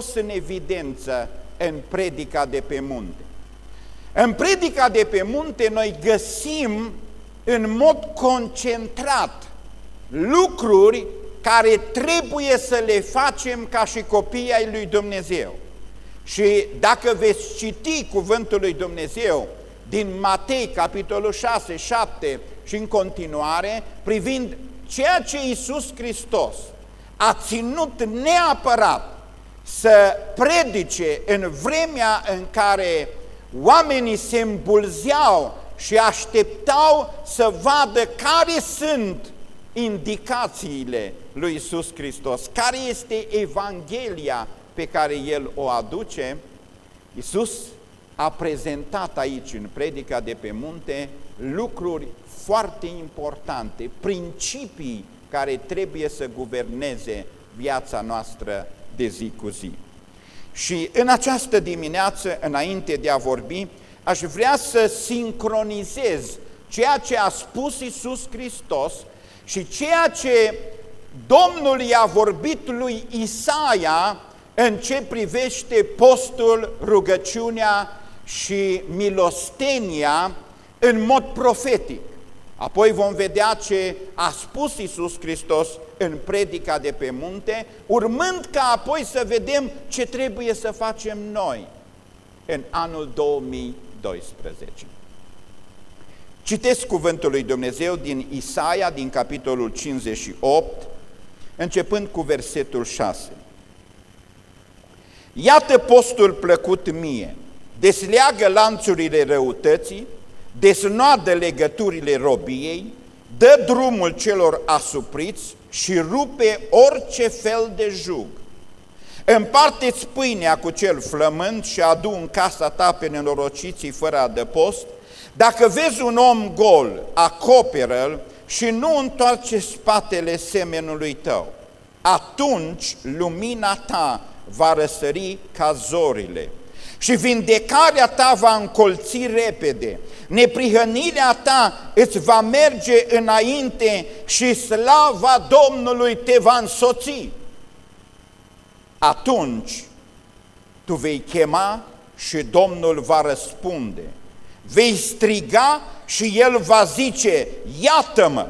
scos în evidență în predica de pe munte. În predica de pe munte noi găsim în mod concentrat lucruri care trebuie să le facem ca și copii ai lui Dumnezeu. Și dacă veți citi cuvântul lui Dumnezeu din Matei, capitolul 6, 7 și în continuare, privind ceea ce Iisus Hristos a ținut neapărat să predice în vremea în care oamenii se îmbulzeau și așteptau să vadă care sunt indicațiile lui Isus Hristos, care este Evanghelia pe care El o aduce, Isus a prezentat aici în predica de pe munte lucruri foarte importante, principii care trebuie să guverneze viața noastră de zi cu zi. Și în această dimineață, înainte de a vorbi, aș vrea să sincronizez ceea ce a spus Isus Hristos și ceea ce Domnul i-a vorbit lui Isaia în ce privește postul, rugăciunea și milostenia în mod profetic. Apoi vom vedea ce a spus Isus Hristos în predica de pe munte, urmând ca apoi să vedem ce trebuie să facem noi în anul 2012. Citesc cuvântul lui Dumnezeu din Isaia, din capitolul 58, începând cu versetul 6. Iată postul plăcut mie, desleagă lanțurile răutății, desnoadă legăturile robiei, dă drumul celor asupriți și rupe orice fel de jug. Împarte-ți pâinea cu cel flământ și adu în casa ta pe nenorociții fără adăpost. Dacă vezi un om gol, acoperă-l și nu întoarce spatele semenului tău. Atunci lumina ta va răsări ca zorile și vindecarea ta va încolți repede, neprihănirea ta îți va merge înainte și slava Domnului te va însoți. Atunci tu vei chema și Domnul va răspunde. Vei striga și El va zice, iată-mă!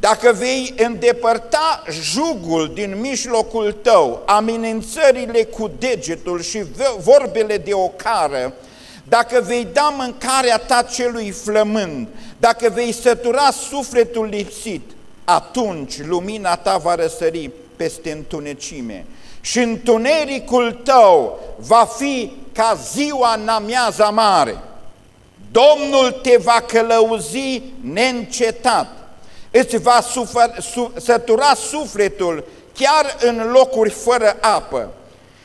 Dacă vei îndepărta jugul din mijlocul tău, amenințările cu degetul și vorbele de ocară, dacă vei da mâncarea ta celui flămând, dacă vei sătura sufletul lipsit, atunci lumina ta va răsări peste întunecime și întunericul tău va fi ca ziua în amiaza mare. Domnul te va călăuzi neîncetat îți va sufăr, su, sătura sufletul chiar în locuri fără apă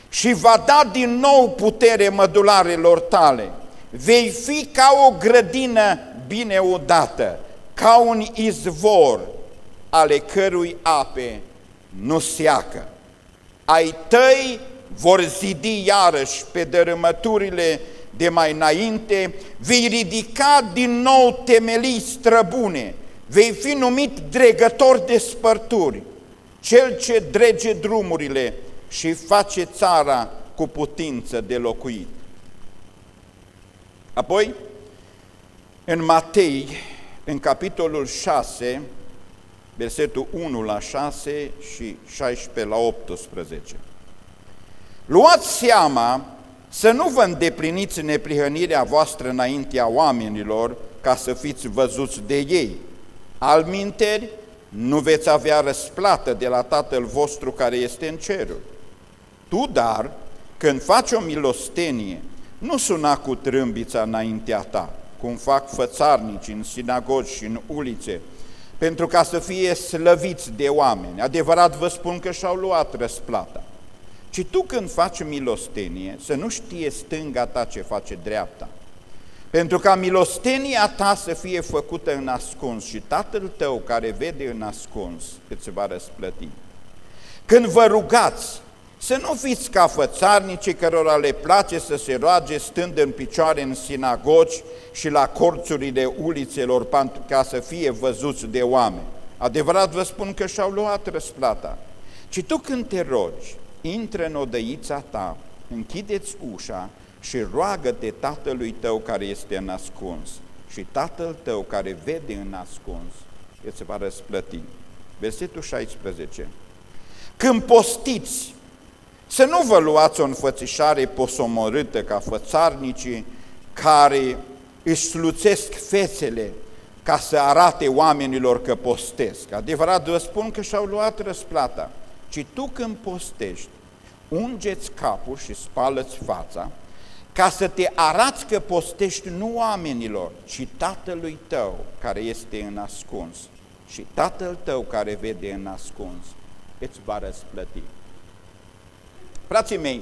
și va da din nou putere mădularelor tale. Vei fi ca o grădină bine udată, ca un izvor ale cărui ape nu seacă. Ai tăi vor zidi iarăși pe dărâmăturile de mai înainte, vei ridica din nou temelii străbune, vei fi numit dregător de spărturi, cel ce drege drumurile și face țara cu putință de locuit. Apoi, în Matei, în capitolul 6, versetul 1 la 6 și 16 la 18. Luați seama să nu vă îndepliniți neprihănirea voastră înaintea oamenilor ca să fiți văzuți de ei, Alminteri, nu veți avea răsplată de la Tatăl vostru care este în cerul. Tu, dar, când faci o milostenie, nu suna cu trâmbița înaintea ta, cum fac fățarnici în sinagogi și în ulițe, pentru ca să fie slăviți de oameni. Adevărat vă spun că și-au luat răsplata. Ci tu când faci milostenie, să nu știe stânga ta ce face dreapta, pentru ca milostenia ta să fie făcută în ascuns și Tatăl tău care vede în ascuns îți va răsplăti. Când vă rugați, să nu fiți ca fățarnicii cărora le place să se roage stând în picioare în sinagogi și la corțurile ulițelor ca să fie văzuți de oameni. Adevărat vă spun că și-au luat răsplata. Ci tu când te rogi, intră în odăița ta, închideți ușa și roagă-te tatălui tău care este în ascuns și tatăl tău care vede în ascuns, îți va răsplăti. Versetul 16. Când postiți, să nu vă luați o înfățișare posomorâtă ca fățarnicii care își sluțesc fețele ca să arate oamenilor că postesc. Adevărat vă spun că și-au luat răsplata. Ci tu când postești, ungeți capul și spală-ți fața, ca să te arați că postești nu oamenilor, ci Tatălui tău care este în ascuns. Și Tatăl tău care vede în ascuns îți va răsplăti. Frații mei,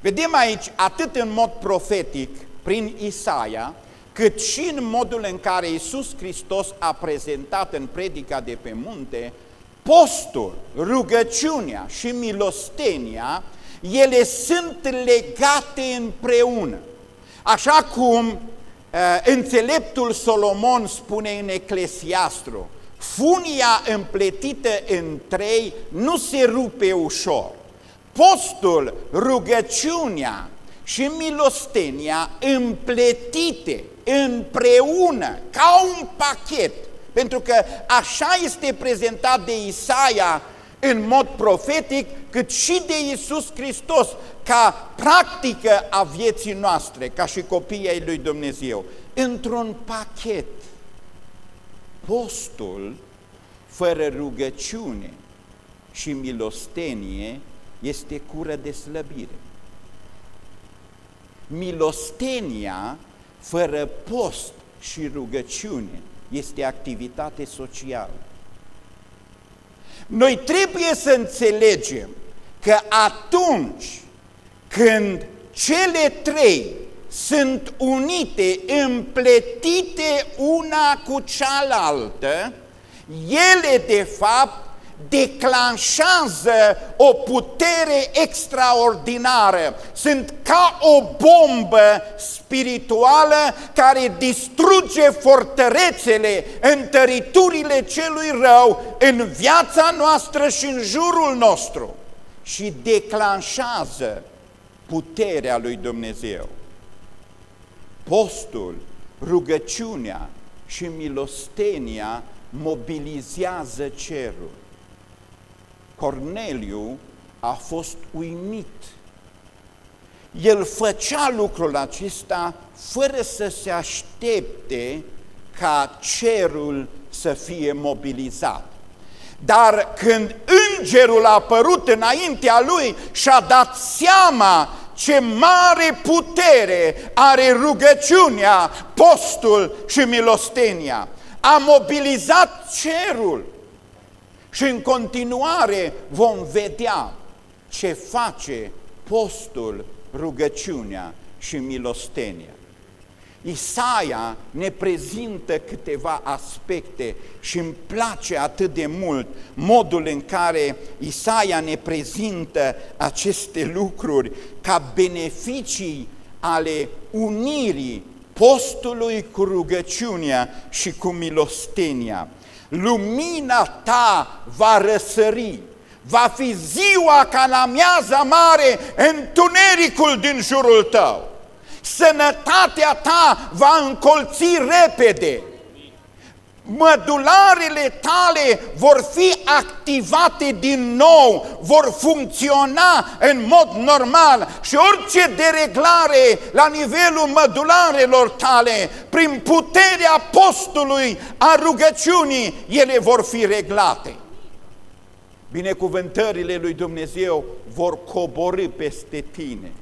vedem aici atât în mod profetic prin Isaia, cât și în modul în care Iisus Hristos a prezentat în predica de pe munte, postul, rugăciunea și milostenia, ele sunt legate împreună. Așa cum uh, înțeleptul Solomon spune în Eclesiastru, funia împletită în trei nu se rupe ușor. Postul, rugăciunea și milostenia împletite împreună, ca un pachet, pentru că așa este prezentat de Isaia în mod profetic, cât și de Iisus Hristos, ca practică a vieții noastre, ca și copiii ai lui Dumnezeu, într-un pachet. Postul, fără rugăciune și milostenie, este cură de slăbire. Milostenia, fără post și rugăciune, este activitate socială. Noi trebuie să înțelegem că atunci când cele trei sunt unite, împletite una cu cealaltă, ele de fapt declanșează o putere extraordinară. Sunt ca o bombă spirituală care distruge fortărețele, întăriturile celui rău în viața noastră și în jurul nostru și declanșează puterea lui Dumnezeu. Postul, rugăciunea și milostenia mobilizează cerul. Corneliu a fost uimit. El făcea lucrul acesta fără să se aștepte ca cerul să fie mobilizat. Dar când îngerul a apărut înaintea lui și-a dat seama ce mare putere are rugăciunea, postul și milostenia, a mobilizat cerul și în continuare vom vedea ce face postul, rugăciunea și milostenia. Isaia ne prezintă câteva aspecte și îmi place atât de mult modul în care Isaia ne prezintă aceste lucruri ca beneficii ale unirii postului cu rugăciunea și cu milostenia lumina ta va răsări, va fi ziua ca la miaza mare întunericul din jurul tău. Sănătatea ta va încolți repede, mădularele tale vor fi activate din nou, vor funcționa în mod normal și orice dereglare la nivelul mădularelor tale, prin puterea postului, a rugăciunii, ele vor fi reglate. Binecuvântările lui Dumnezeu vor coborâ peste tine.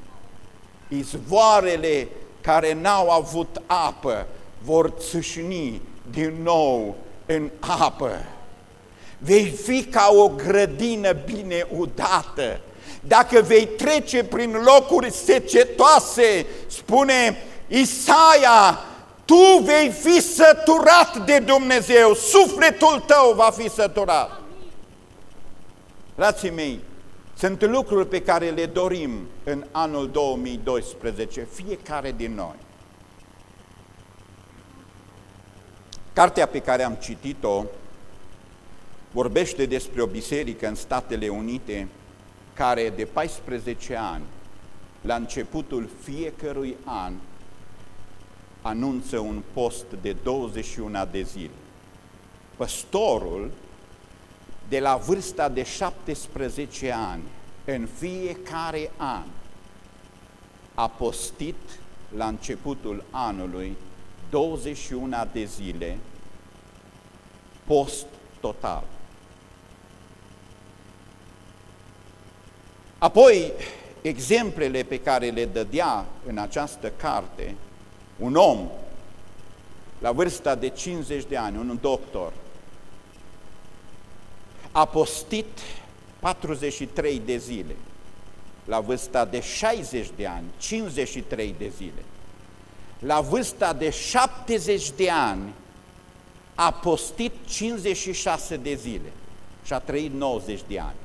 Izvoarele care n-au avut apă vor țâșni din nou în apă. Vei fi ca o grădină bine udată. Dacă vei trece prin locuri secetoase, spune Isaia, tu vei fi săturat de Dumnezeu, sufletul tău va fi săturat. Frații mei, sunt lucruri pe care le dorim în anul 2012, fiecare din noi. Cartea pe care am citit-o vorbește despre o biserică în Statele Unite care de 14 ani, la începutul fiecărui an, anunță un post de 21 de zile. Păstorul, de la vârsta de 17 ani, în fiecare an, a postit la începutul anului 21 de zile, post total. Apoi, exemplele pe care le dădea în această carte, un om la vârsta de 50 de ani, un doctor, a postit 43 de zile, la vârsta de 60 de ani, 53 de zile, la vârsta de 70 de ani, a postit 56 de zile și a trăit 90 de ani.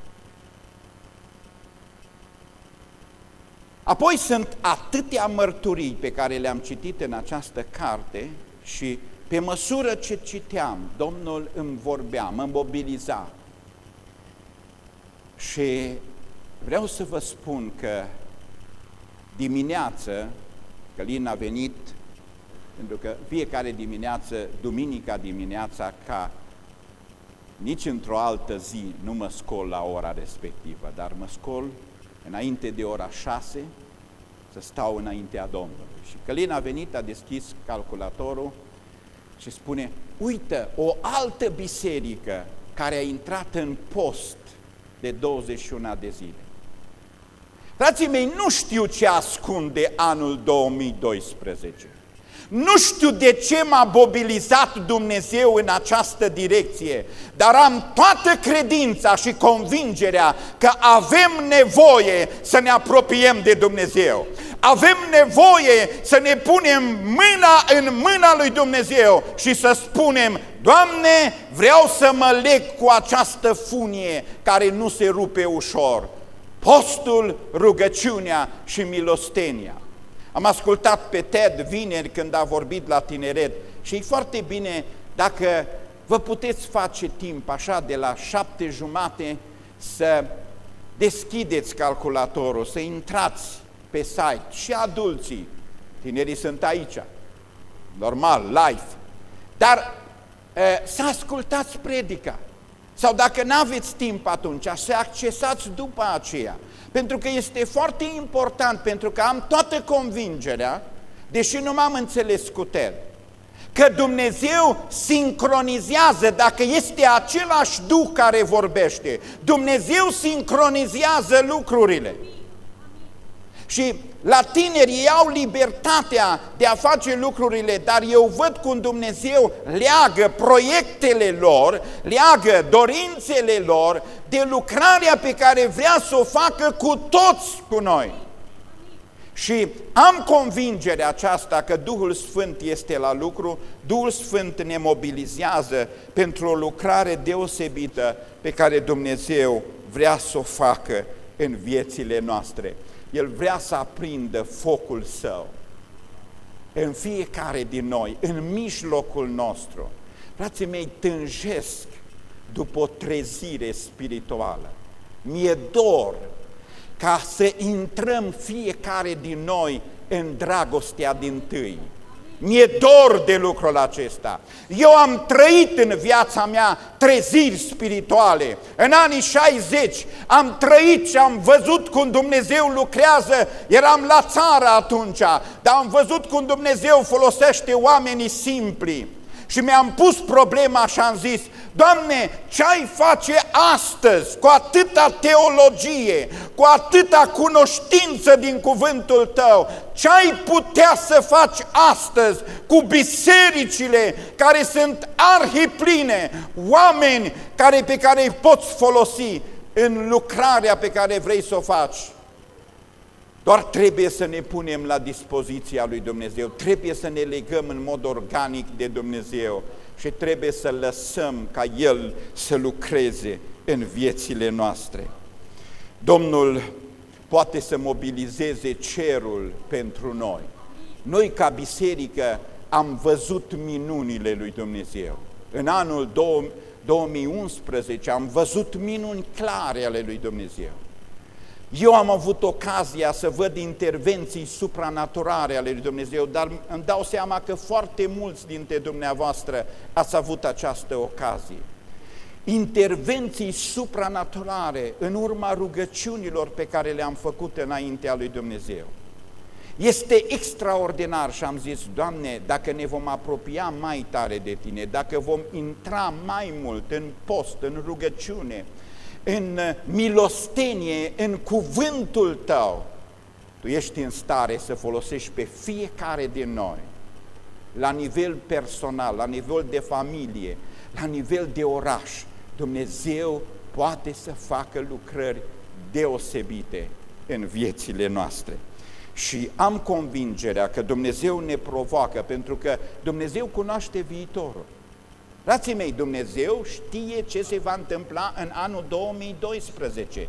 Apoi sunt atâtea mărturii pe care le-am citit în această carte și pe măsură ce citeam, Domnul îmi vorbea, mă mobiliza. Și vreau să vă spun că dimineață, Călin a venit, pentru că fiecare dimineață, duminica dimineața, ca nici într-o altă zi nu mă scol la ora respectivă, dar mă scol înainte de ora 6 să stau înaintea Domnului. Și Călin a venit, a deschis calculatorul și spune, uite, o altă biserică care a intrat în post de 21 de zile. Frații mei, nu știu ce ascunde anul 2012. Nu știu de ce m-a mobilizat Dumnezeu în această direcție, dar am toată credința și convingerea că avem nevoie să ne apropiem de Dumnezeu. Avem nevoie să ne punem mâna în mâna lui Dumnezeu și să spunem, Doamne, vreau să mă leg cu această funie care nu se rupe ușor. Postul, rugăciunea și milostenia. Am ascultat pe Ted vineri când a vorbit la tineret și e foarte bine dacă vă puteți face timp așa de la șapte jumate să deschideți calculatorul, să intrați pe site și adulții, tinerii sunt aici, normal, live, dar să ascultați predica. Sau dacă nu aveți timp atunci, să accesați după aceea. Pentru că este foarte important, pentru că am toată convingerea, deși nu m-am înțeles cu Ted, că Dumnezeu sincronizează, dacă este același Duh care vorbește, Dumnezeu sincronizează lucrurile. Și la tineri ei au libertatea de a face lucrurile, dar eu văd cum Dumnezeu leagă proiectele lor, leagă dorințele lor de lucrarea pe care vrea să o facă cu toți cu noi. Și am convingerea aceasta că Duhul Sfânt este la lucru, Duhul Sfânt ne mobilizează pentru o lucrare deosebită pe care Dumnezeu vrea să o facă în viețile noastre. El vrea să aprindă focul său în fiecare din noi, în mijlocul nostru. Frații mei, tânjesc după o trezire spirituală. Mi-e dor ca să intrăm fiecare din noi în dragostea din tâi mi-e dor de lucrul acesta. Eu am trăit în viața mea treziri spirituale. În anii 60 am trăit și am văzut cum Dumnezeu lucrează. Eram la țară atunci, dar am văzut cum Dumnezeu folosește oamenii simpli. Și mi-am pus problema și am zis, Doamne, ce ai face astăzi cu atâta teologie, cu atâta cunoștință din cuvântul Tău? Ce ai putea să faci astăzi cu bisericile care sunt arhipline, oameni care, pe care îi poți folosi în lucrarea pe care vrei să o faci? Doar trebuie să ne punem la dispoziția lui Dumnezeu, trebuie să ne legăm în mod organic de Dumnezeu și trebuie să lăsăm ca El să lucreze în viețile noastre. Domnul poate să mobilizeze cerul pentru noi. Noi ca biserică am văzut minunile lui Dumnezeu. În anul 2011 am văzut minuni clare ale lui Dumnezeu. Eu am avut ocazia să văd intervenții supranaturale ale lui Dumnezeu, dar îmi dau seama că foarte mulți dintre dumneavoastră ați avut această ocazie. Intervenții supranaturale în urma rugăciunilor pe care le-am făcut înaintea lui Dumnezeu. Este extraordinar și am zis, Doamne, dacă ne vom apropia mai tare de Tine, dacă vom intra mai mult în post, în rugăciune, în milostenie, în cuvântul Tău, Tu ești în stare să folosești pe fiecare din noi, la nivel personal, la nivel de familie, la nivel de oraș. Dumnezeu poate să facă lucrări deosebite în viețile noastre. Și am convingerea că Dumnezeu ne provoacă, pentru că Dumnezeu cunoaște viitorul. Frații mei, Dumnezeu știe ce se va întâmpla în anul 2012.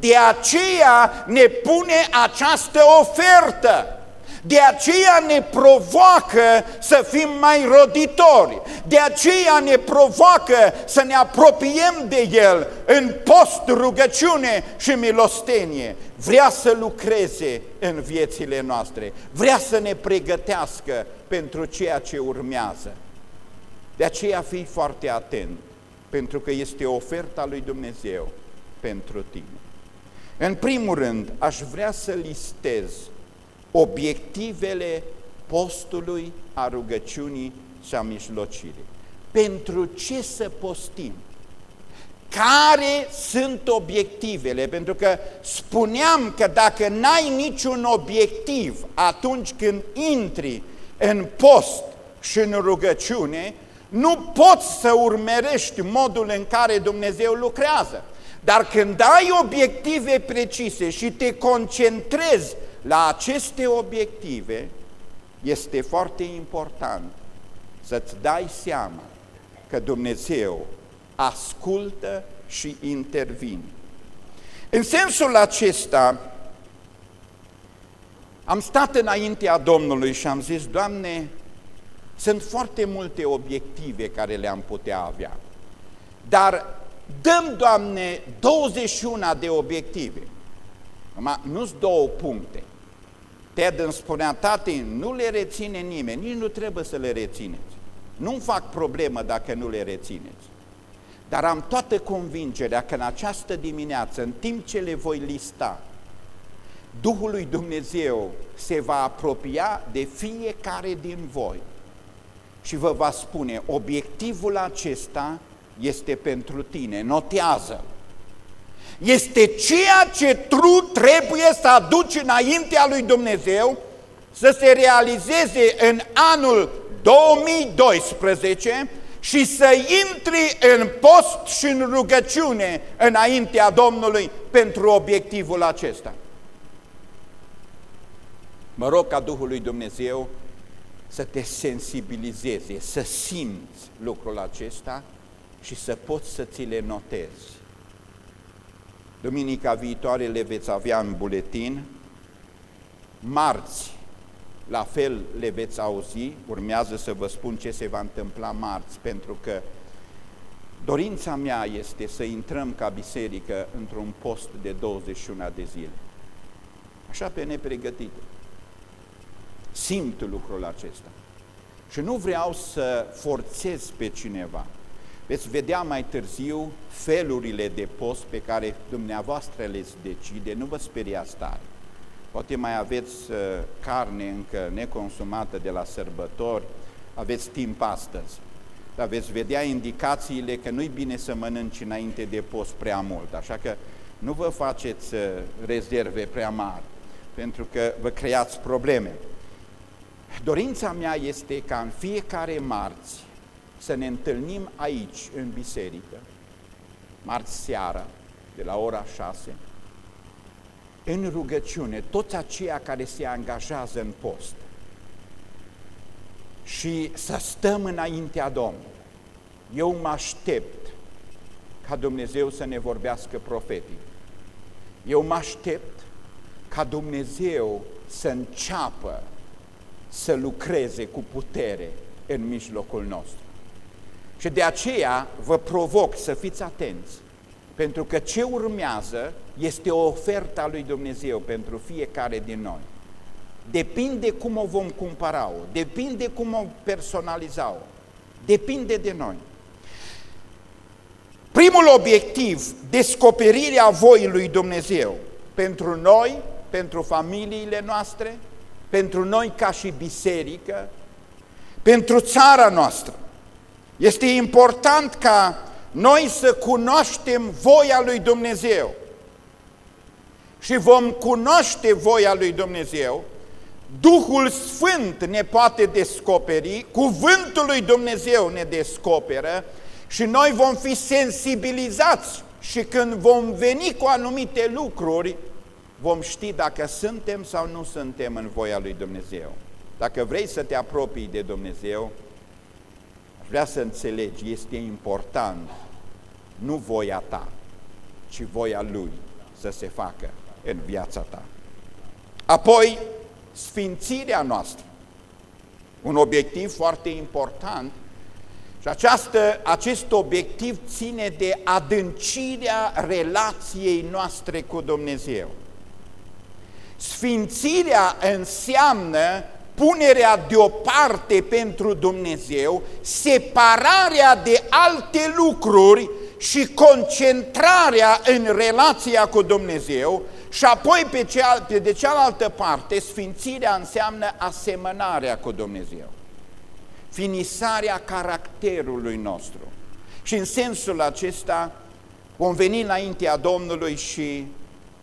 De aceea ne pune această ofertă. De aceea ne provoacă să fim mai roditori, de aceea ne provoacă să ne apropiem de El în post, rugăciune și milostenie. Vrea să lucreze în viețile noastre, vrea să ne pregătească pentru ceea ce urmează. De aceea fii foarte atent, pentru că este oferta lui Dumnezeu pentru tine. În primul rând, aș vrea să listez obiectivele postului, a rugăciunii și a mijlocirii. Pentru ce să postim? Care sunt obiectivele? Pentru că spuneam că dacă n-ai niciun obiectiv atunci când intri în post și în rugăciune, nu poți să urmărești modul în care Dumnezeu lucrează. Dar când ai obiective precise și te concentrezi la aceste obiective, este foarte important să-ți dai seama că Dumnezeu ascultă și intervine. În sensul acesta, am stat înaintea Domnului și am zis, Doamne, sunt foarte multe obiective care le-am putea avea, dar dăm, Doamne, 21 de obiective. nu-s două puncte. Ted îmi spunea, tati, nu le reține nimeni, nici nu trebuie să le rețineți. Nu-mi fac problemă dacă nu le rețineți. Dar am toată convingerea că în această dimineață, în timp ce le voi lista, Duhul lui Dumnezeu se va apropia de fiecare din voi și vă va spune, obiectivul acesta este pentru tine, notează-l. Este ceea ce tu trebuie să aduci înaintea lui Dumnezeu să se realizeze în anul 2012 și să intri în post și în rugăciune înaintea Domnului pentru obiectivul acesta. Mă rog ca Duhul lui Dumnezeu să te sensibilizeze, să simți lucrul acesta și să poți să ți le notezi. Duminica viitoare le veți avea în buletin, marți, la fel le veți auzi, urmează să vă spun ce se va întâmpla marți, pentru că dorința mea este să intrăm ca biserică într-un post de 21 de zile. Așa pe nepregătită. Simt lucrul acesta. Și nu vreau să forțez pe cineva. Veți vedea mai târziu felurile de post pe care dumneavoastră le decide, nu vă speriați tare. Poate mai aveți uh, carne încă neconsumată de la sărbători, aveți timp astăzi. Dar veți vedea indicațiile că nu-i bine să mănânci înainte de post prea mult, așa că nu vă faceți uh, rezerve prea mari, pentru că vă creați probleme. Dorința mea este ca în fiecare marți să ne întâlnim aici, în biserică, marți seara, de la ora 6, în rugăciune, toți aceia care se angajează în post și să stăm înaintea Domnului. Eu mă aștept ca Dumnezeu să ne vorbească profetic. Eu mă aștept ca Dumnezeu să înceapă să lucreze cu putere în mijlocul nostru. Și de aceea vă provoc să fiți atenți, Pentru că ce urmează este o ofertă a lui Dumnezeu pentru fiecare din noi. Depinde cum o vom cumpăra-o, depinde cum o personaliza-o, depinde de noi. Primul obiectiv, descoperirea voii lui Dumnezeu pentru noi, pentru familiile noastre, pentru noi ca și biserică, pentru țara noastră. Este important ca noi să cunoaștem voia lui Dumnezeu și vom cunoaște voia lui Dumnezeu, Duhul Sfânt ne poate descoperi, Cuvântul lui Dumnezeu ne descoperă și noi vom fi sensibilizați și când vom veni cu anumite lucruri, vom ști dacă suntem sau nu suntem în voia lui Dumnezeu. Dacă vrei să te apropii de Dumnezeu, aș vrea să înțelegi, este important nu voia ta, ci voia Lui să se facă în viața ta. Apoi, sfințirea noastră, un obiectiv foarte important și această, acest obiectiv ține de adâncirea relației noastre cu Dumnezeu. Sfințirea înseamnă punerea deoparte pentru Dumnezeu, separarea de alte lucruri și concentrarea în relația cu Dumnezeu și apoi pe, ceal, pe de cealaltă parte sfințirea înseamnă asemănarea cu Dumnezeu, finisarea caracterului nostru. Și în sensul acesta vom veni înaintea Domnului și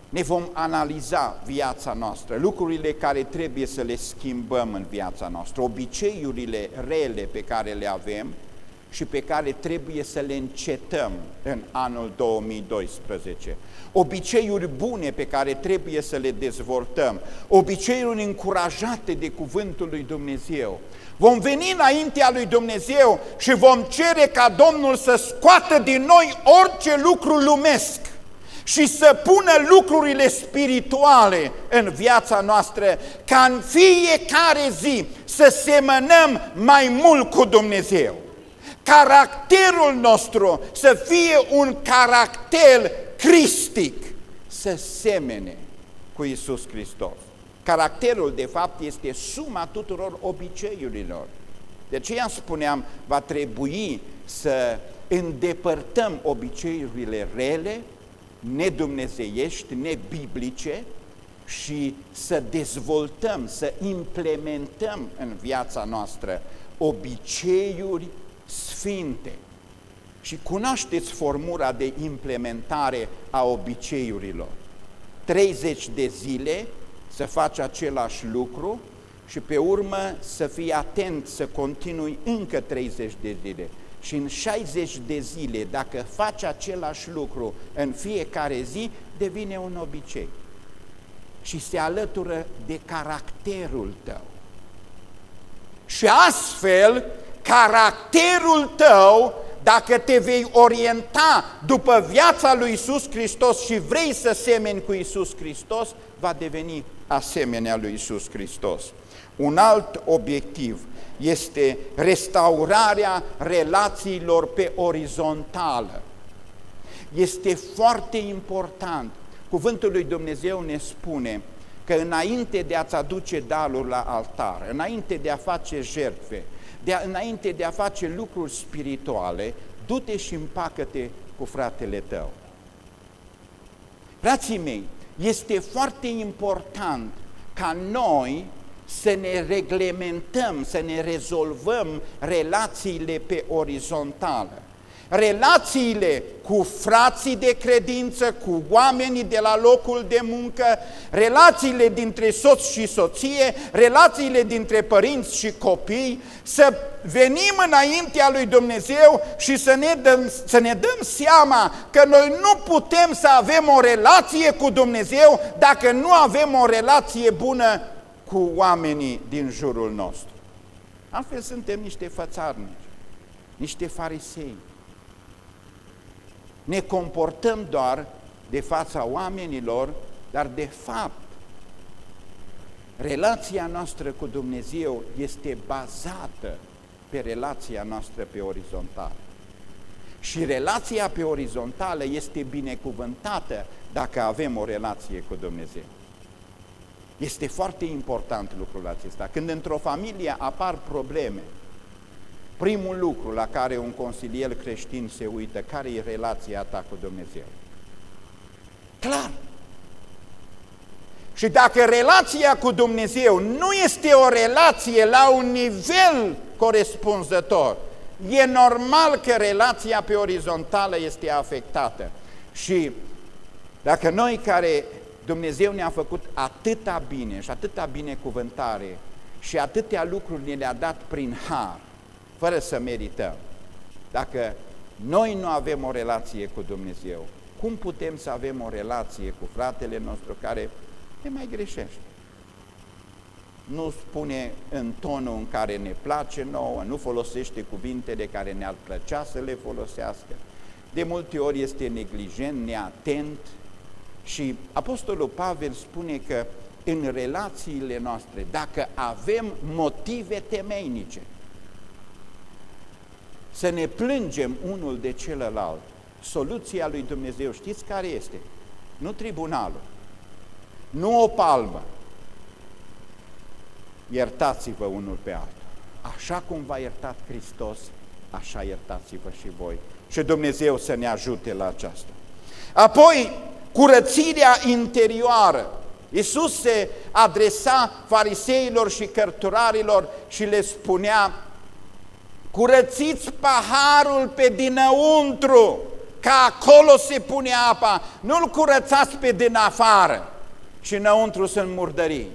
ne vom analiza viața noastră, lucrurile care trebuie să le schimbăm în viața noastră, obiceiurile rele pe care le avem și pe care trebuie să le încetăm în anul 2012. Obiceiuri bune pe care trebuie să le dezvoltăm, obiceiuri încurajate de Cuvântul lui Dumnezeu. Vom veni înaintea lui Dumnezeu și vom cere ca Domnul să scoată din noi orice lucru lumesc și să pună lucrurile spirituale în viața noastră, ca în fiecare zi să semănăm mai mult cu Dumnezeu. Caracterul nostru să fie un caracter cristic, să semene cu Isus Hristos. Caracterul, de fapt, este suma tuturor obiceiurilor. De aceea spuneam, va trebui să îndepărtăm obiceiurile rele, nedumnezeiești, nebiblice și să dezvoltăm, să implementăm în viața noastră obiceiuri sfinte. Și cunoașteți formula de implementare a obiceiurilor. 30 de zile să faci același lucru și pe urmă să fii atent să continui încă 30 de zile și în 60 de zile, dacă faci același lucru în fiecare zi, devine un obicei și se alătură de caracterul tău. Și astfel, caracterul tău, dacă te vei orienta după viața lui Isus Hristos și vrei să semeni cu Isus Hristos, va deveni asemenea lui Isus Hristos. Un alt obiectiv este restaurarea relațiilor pe orizontală. Este foarte important. Cuvântul lui Dumnezeu ne spune că înainte de a-ți aduce daluri la altar, înainte de a face jertfe, de a, înainte de a face lucruri spirituale, du-te și împacă-te cu fratele tău. Frații mei, este foarte important ca noi să ne reglementăm, să ne rezolvăm relațiile pe orizontală. Relațiile cu frații de credință, cu oamenii de la locul de muncă, relațiile dintre soț și soție, relațiile dintre părinți și copii, să venim înaintea lui Dumnezeu și să ne, dăm, să ne dăm seama că noi nu putem să avem o relație cu Dumnezeu dacă nu avem o relație bună cu oamenii din jurul nostru. Altfel suntem niște fățarnici, niște farisei. Ne comportăm doar de fața oamenilor, dar de fapt relația noastră cu Dumnezeu este bazată pe relația noastră pe orizontală. Și relația pe orizontală este binecuvântată dacă avem o relație cu Dumnezeu. Este foarte important lucrul acesta. Când într-o familie apar probleme, primul lucru la care un consilier creștin se uită, care e relația ta cu Dumnezeu? Clar. Și dacă relația cu Dumnezeu nu este o relație la un nivel corespunzător, e normal că relația pe orizontală este afectată. Și dacă noi care Dumnezeu ne-a făcut atâta bine și atâta binecuvântare și atâtea lucruri ne le-a dat prin har, fără să merităm, dacă noi nu avem o relație cu Dumnezeu, cum putem să avem o relație cu fratele nostru care ne mai greșește? Nu spune în tonul în care ne place nouă, nu folosește cuvintele care ne-ar plăcea să le folosească. De multe ori este neglijent, neatent și Apostolul Pavel spune că în relațiile noastre, dacă avem motive temeinice, să ne plângem unul de celălalt, soluția lui Dumnezeu, știți care este? Nu tribunalul, nu o palmă, iertați-vă unul pe altul. Așa cum v-a iertat Hristos, așa iertați-vă și voi. Și Dumnezeu să ne ajute la aceasta. Apoi, curățirea interioară. Iisus se adresa fariseilor și cărturarilor și le spunea, curățiți paharul pe dinăuntru, ca acolo se pune apa, nu-l curățați pe din afară și înăuntru sunt murdării.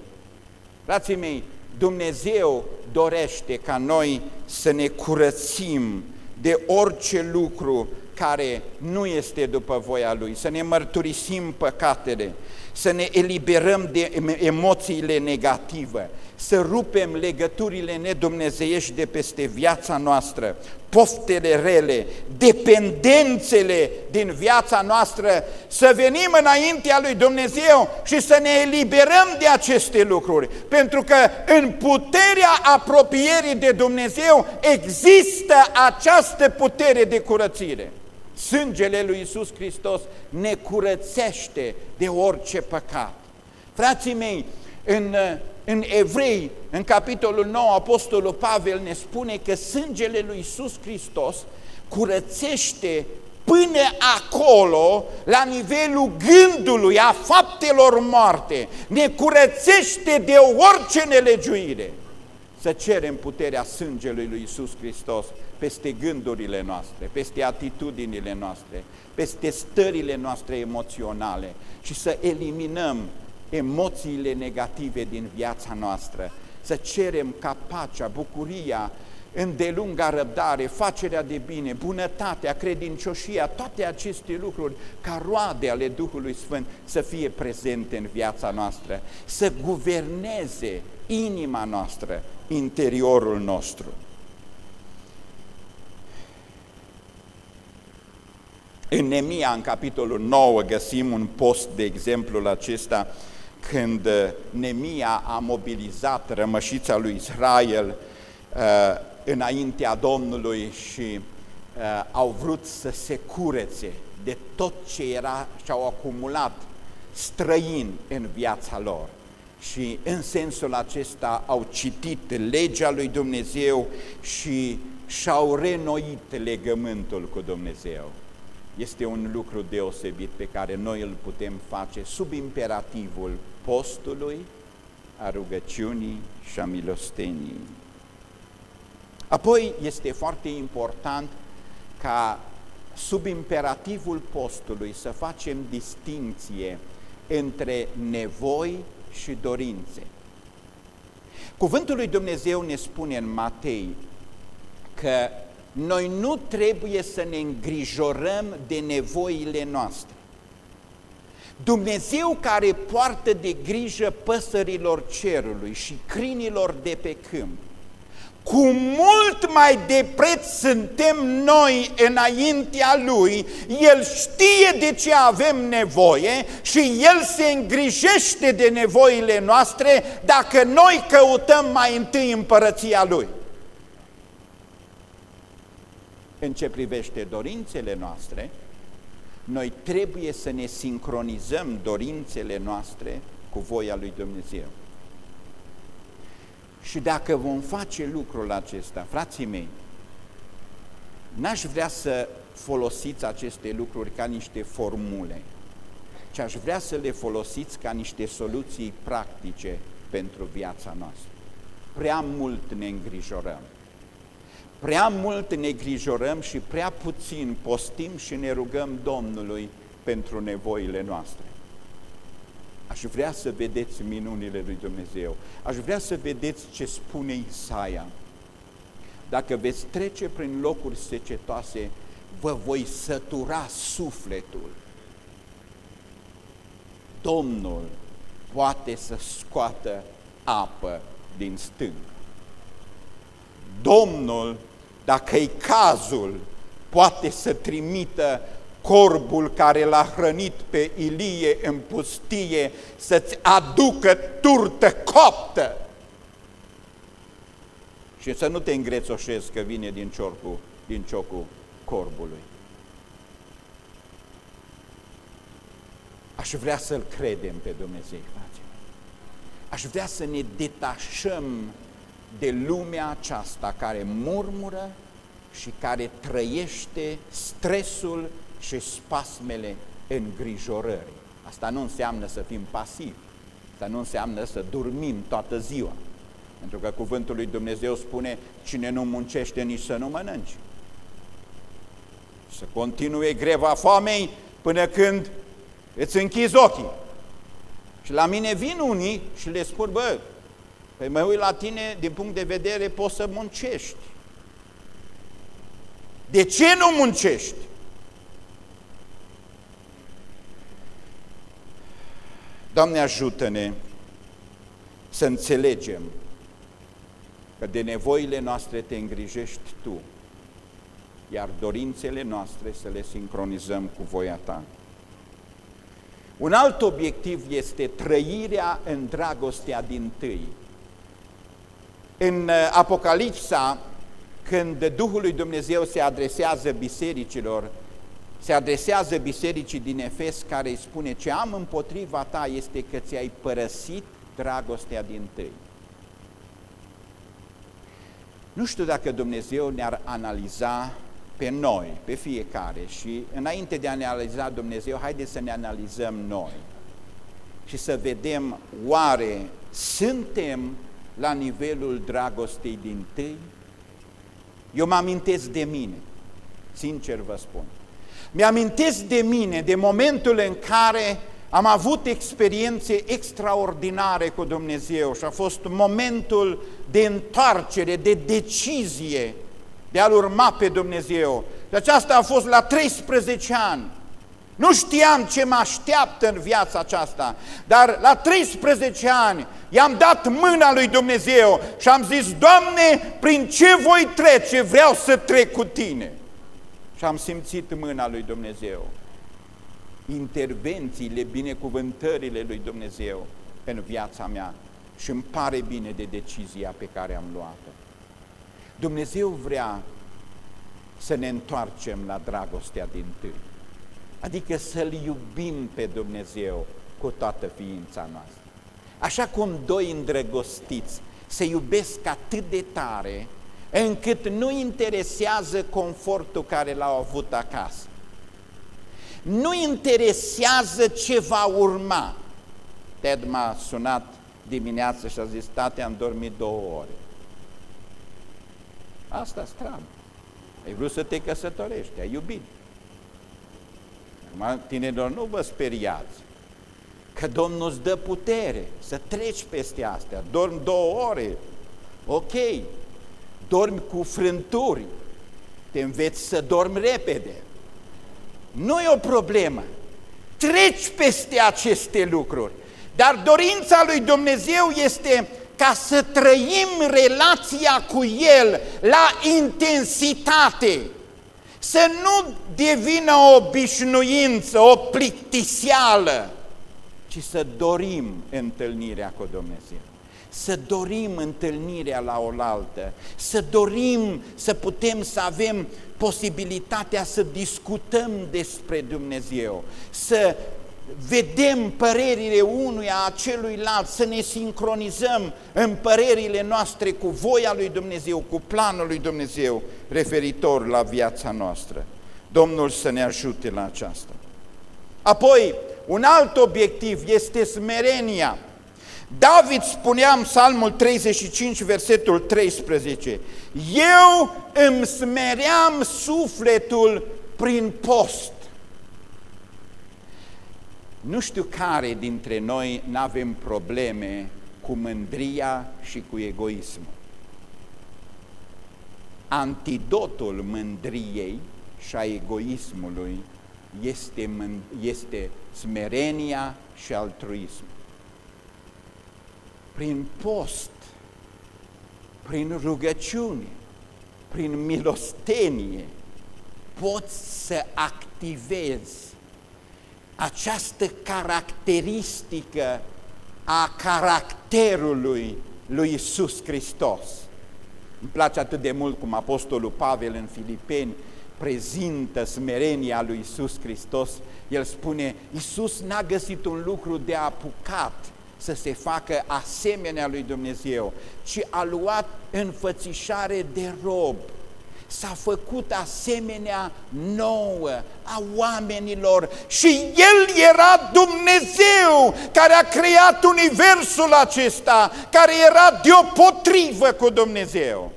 Frații mei, Dumnezeu dorește ca noi să ne curățim de orice lucru care nu este după voia Lui, să ne mărturisim păcatele, să ne eliberăm de emoțiile negative, să rupem legăturile nedumnezeiești de peste viața noastră, poftele rele, dependențele din viața noastră, să venim înaintea lui Dumnezeu și să ne eliberăm de aceste lucruri, pentru că în puterea apropierii de Dumnezeu există această putere de curățire. Sângele lui Iisus Hristos ne curățește de orice păcat. Frații mei, în, în Evrei, în capitolul 9, Apostolul Pavel ne spune că sângele lui Iisus Hristos curățește până acolo, la nivelul gândului, a faptelor moarte, ne curățește de orice nelegiuire. Să cerem puterea sângelui lui Iisus Hristos peste gândurile noastre, peste atitudinile noastre, peste stările noastre emoționale și să eliminăm emoțiile negative din viața noastră, să cerem ca pacea, bucuria, îndelunga răbdare, facerea de bine, bunătatea, credincioșia, toate aceste lucruri ca roade ale Duhului Sfânt să fie prezente în viața noastră, să guverneze inima noastră, interiorul nostru. În Nemia, în capitolul 9, găsim un post de exemplul acesta, când uh, Nemia a mobilizat rămășița lui Israel uh, înaintea Domnului și uh, au vrut să se curețe de tot ce era și au acumulat străin în viața lor. Și în sensul acesta au citit legea lui Dumnezeu și și-au renoit legământul cu Dumnezeu este un lucru deosebit pe care noi îl putem face sub imperativul postului, a rugăciunii și a milostenii. Apoi este foarte important ca sub imperativul postului să facem distinție între nevoi și dorințe. Cuvântul lui Dumnezeu ne spune în Matei că noi nu trebuie să ne îngrijorăm de nevoile noastre. Dumnezeu care poartă de grijă păsărilor cerului și crinilor de pe câmp, cu mult mai de preț suntem noi înaintea Lui, El știe de ce avem nevoie și El se îngrijește de nevoile noastre dacă noi căutăm mai întâi împărăția Lui. În ce privește dorințele noastre, noi trebuie să ne sincronizăm dorințele noastre cu voia lui Dumnezeu. Și dacă vom face lucrul acesta, frații mei, n-aș vrea să folosiți aceste lucruri ca niște formule, ci aș vrea să le folosiți ca niște soluții practice pentru viața noastră. Prea mult ne îngrijorăm. Prea mult ne îngrijorăm și prea puțin postim și ne rugăm Domnului pentru nevoile noastre. Aș vrea să vedeți minunile lui Dumnezeu. Aș vrea să vedeți ce spune Isaia. Dacă veți trece prin locuri secetoase, vă voi sătura sufletul. Domnul poate să scoată apă din stâng. Domnul, dacă e cazul, poate să trimită corbul care l-a hrănit pe Ilie în pustie să-ți aducă turtă coptă. Și să nu te îngrețoșezi că vine din, ciorcul, din ciocul corbului. Aș vrea să-L credem pe Dumnezeu, frate. Aș vrea să ne detașăm de lumea aceasta care murmură și care trăiește stresul și spasmele îngrijorării. Asta nu înseamnă să fim pasivi, asta nu înseamnă să dormim toată ziua. Pentru că cuvântul lui Dumnezeu spune, cine nu muncește, nici să nu mănânci. Să continue greva foamei până când îți închizi ochii. Și la mine vin unii și le spun, bă, păi mă uit la tine din punct de vedere poți să muncești. De ce nu muncești? Doamne ajută-ne să înțelegem că de nevoile noastre te îngrijești Tu, iar dorințele noastre să le sincronizăm cu voia Ta. Un alt obiectiv este trăirea în dragostea din tâi. În uh, Apocalipsa, când Duhul lui Dumnezeu se adresează bisericilor, se adresează bisericii din Efes care îi spune ce am împotriva ta este că ți-ai părăsit dragostea din tâi. Nu știu dacă Dumnezeu ne-ar analiza pe noi, pe fiecare și înainte de a ne analiza Dumnezeu, haideți să ne analizăm noi și să vedem oare suntem la nivelul dragostei din tâi? Eu mă amintesc de mine, sincer vă spun. Mi-amintesc de mine, de momentul în care am avut experiențe extraordinare cu Dumnezeu și a fost momentul de întoarcere, de decizie de a-L urma pe Dumnezeu. Și aceasta a fost la 13 ani. Nu știam ce mă așteaptă în viața aceasta, dar la 13 ani i-am dat mâna lui Dumnezeu și am zis, Doamne, prin ce voi trece, vreau să trec cu Tine. Și am simțit mâna lui Dumnezeu, intervențiile, binecuvântările lui Dumnezeu în viața mea și îmi pare bine de decizia pe care am luat-o. Dumnezeu vrea să ne întoarcem la dragostea din tâi, adică să-L iubim pe Dumnezeu cu toată ființa noastră. Așa cum doi îndrăgostiți se iubesc atât de tare încât nu interesează confortul care l-au avut acasă. Nu interesează ce va urma. Ted m-a sunat dimineața și a zis, tate, am dormit două ore. Asta stramă. Ai vrut să te căsătorești, ai iubit. Acum, tinerilor, nu vă speriați, că Domnul îți dă putere să treci peste astea. Dormi două ore, ok, dormi cu frânturi, te înveți să dormi repede. Nu e o problemă. Treci peste aceste lucruri. Dar dorința lui Dumnezeu este ca să trăim relația cu El la intensitate, să nu devină o obișnuință, o plictiseală, ci să dorim întâlnirea cu Dumnezeu. să dorim întâlnirea la oaltă, să dorim să putem să avem posibilitatea să discutăm despre Dumnezeu, să vedem părerile unuia a celuilalt, să ne sincronizăm în părerile noastre cu voia lui Dumnezeu, cu planul lui Dumnezeu referitor la viața noastră. Domnul să ne ajute la aceasta. Apoi, un alt obiectiv este smerenia. David spunea în Psalmul 35, versetul 13, Eu îmi smeream sufletul prin post. Nu știu care dintre noi nu avem probleme cu mândria și cu egoismul. Antidotul mândriei și a egoismului este, este smerenia și altruismul. Prin post, prin rugăciune, prin milostenie, poți să activezi această caracteristică a caracterului lui Isus Hristos. Îmi place atât de mult cum Apostolul Pavel în Filipeni prezintă smerenia lui Isus Hristos. El spune, Isus n-a găsit un lucru de apucat să se facă asemenea lui Dumnezeu, ci a luat înfățișare de rob s-a făcut asemenea nouă a oamenilor și El era Dumnezeu care a creat universul acesta, care era deopotrivă cu Dumnezeu.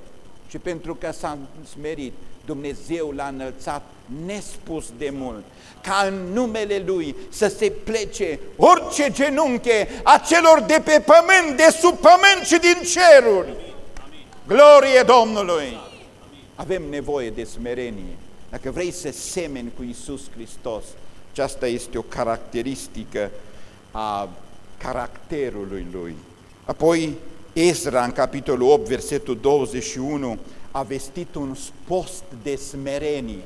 Și pentru că s-a smerit, Dumnezeu l-a înălțat nespus de mult, ca în numele Lui să se plece orice genunche a celor de pe pământ, de sub pământ și din ceruri. Glorie Domnului! Avem nevoie de smerenie. Dacă vrei să semeni cu Isus Hristos, aceasta este o caracteristică a caracterului Lui. Apoi, Ezra, în capitolul 8, versetul 21, a vestit un post de smerenie.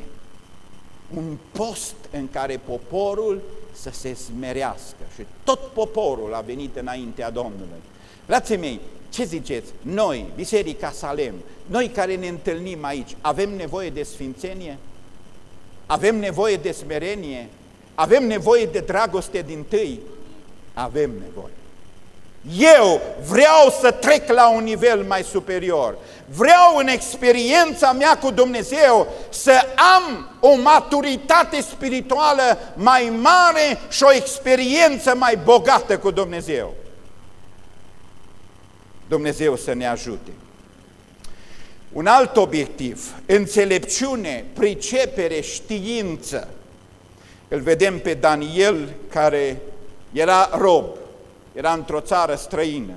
Un post în care poporul să se smerească și tot poporul a venit înaintea Domnului. Frații mei, ce ziceți? Noi, Biserica Salem, noi care ne întâlnim aici, avem nevoie de sfințenie? Avem nevoie de smerenie? Avem nevoie de dragoste din tâi? Avem nevoie. Eu vreau să trec la un nivel mai superior. Vreau în experiența mea cu Dumnezeu să am o maturitate spirituală mai mare și o experiență mai bogată cu Dumnezeu. Dumnezeu să ne ajute. Un alt obiectiv, înțelepciune, pricepere, știință. Îl vedem pe Daniel care era rob, era într-o țară străină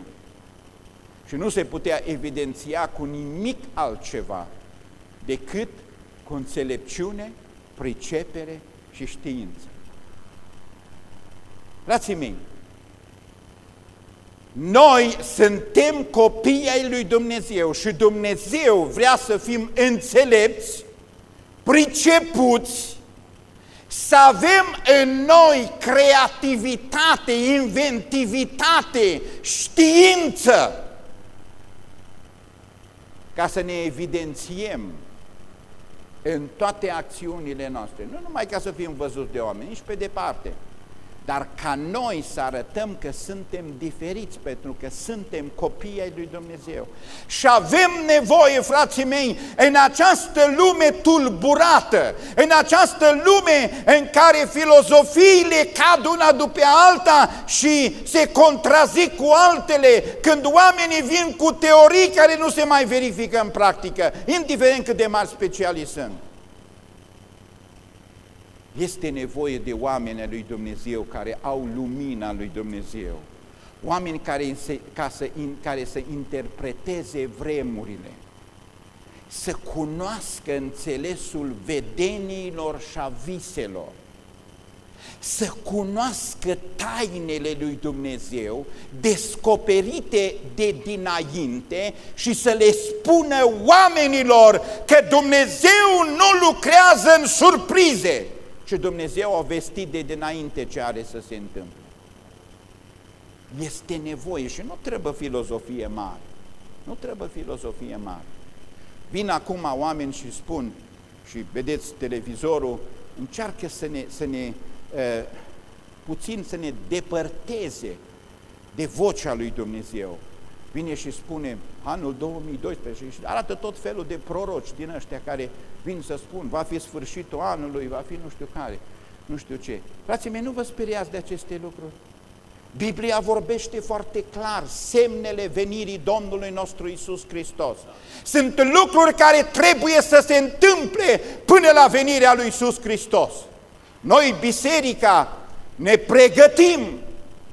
și nu se putea evidenția cu nimic altceva decât cu înțelepciune, pricepere și știință. Frații mei, noi suntem copii ai lui Dumnezeu și Dumnezeu vrea să fim înțelepți, pricepuți, să avem în noi creativitate, inventivitate, știință, ca să ne evidențiem în toate acțiunile noastre, nu numai ca să fim văzuți de oameni, nici pe departe, dar ca noi să arătăm că suntem diferiți, pentru că suntem copii ai lui Dumnezeu. Și avem nevoie, frații mei, în această lume tulburată, în această lume în care filozofiile cad una după alta și se contrazic cu altele, când oamenii vin cu teorii care nu se mai verifică în practică, indiferent cât de mari specialiști sunt. Este nevoie de oameni lui Dumnezeu care au lumina lui Dumnezeu. Oameni care, ca să, care să interpreteze vremurile, să cunoască înțelesul vedeniilor și a viselor, să cunoască tainele lui Dumnezeu descoperite de dinainte și să le spună oamenilor că Dumnezeu nu lucrează în surprize, și Dumnezeu a vestit de dinainte ce are să se întâmple. Este nevoie și nu trebuie filozofie mare. Nu trebuie filozofie mare. Vin acum oameni și spun, și vedeți televizorul, încearcă să ne, să ne uh, puțin să ne depărteze de vocea lui Dumnezeu. Vine și spune, anul 2012, și arată tot felul de proroci din ăștia care vin să spun, va fi sfârșitul anului, va fi nu știu care, nu știu ce. Frații mei, nu vă speriați de aceste lucruri. Biblia vorbește foarte clar, semnele venirii Domnului nostru Isus Hristos. Sunt lucruri care trebuie să se întâmple până la venirea lui Isus Hristos. Noi, biserica, ne pregătim,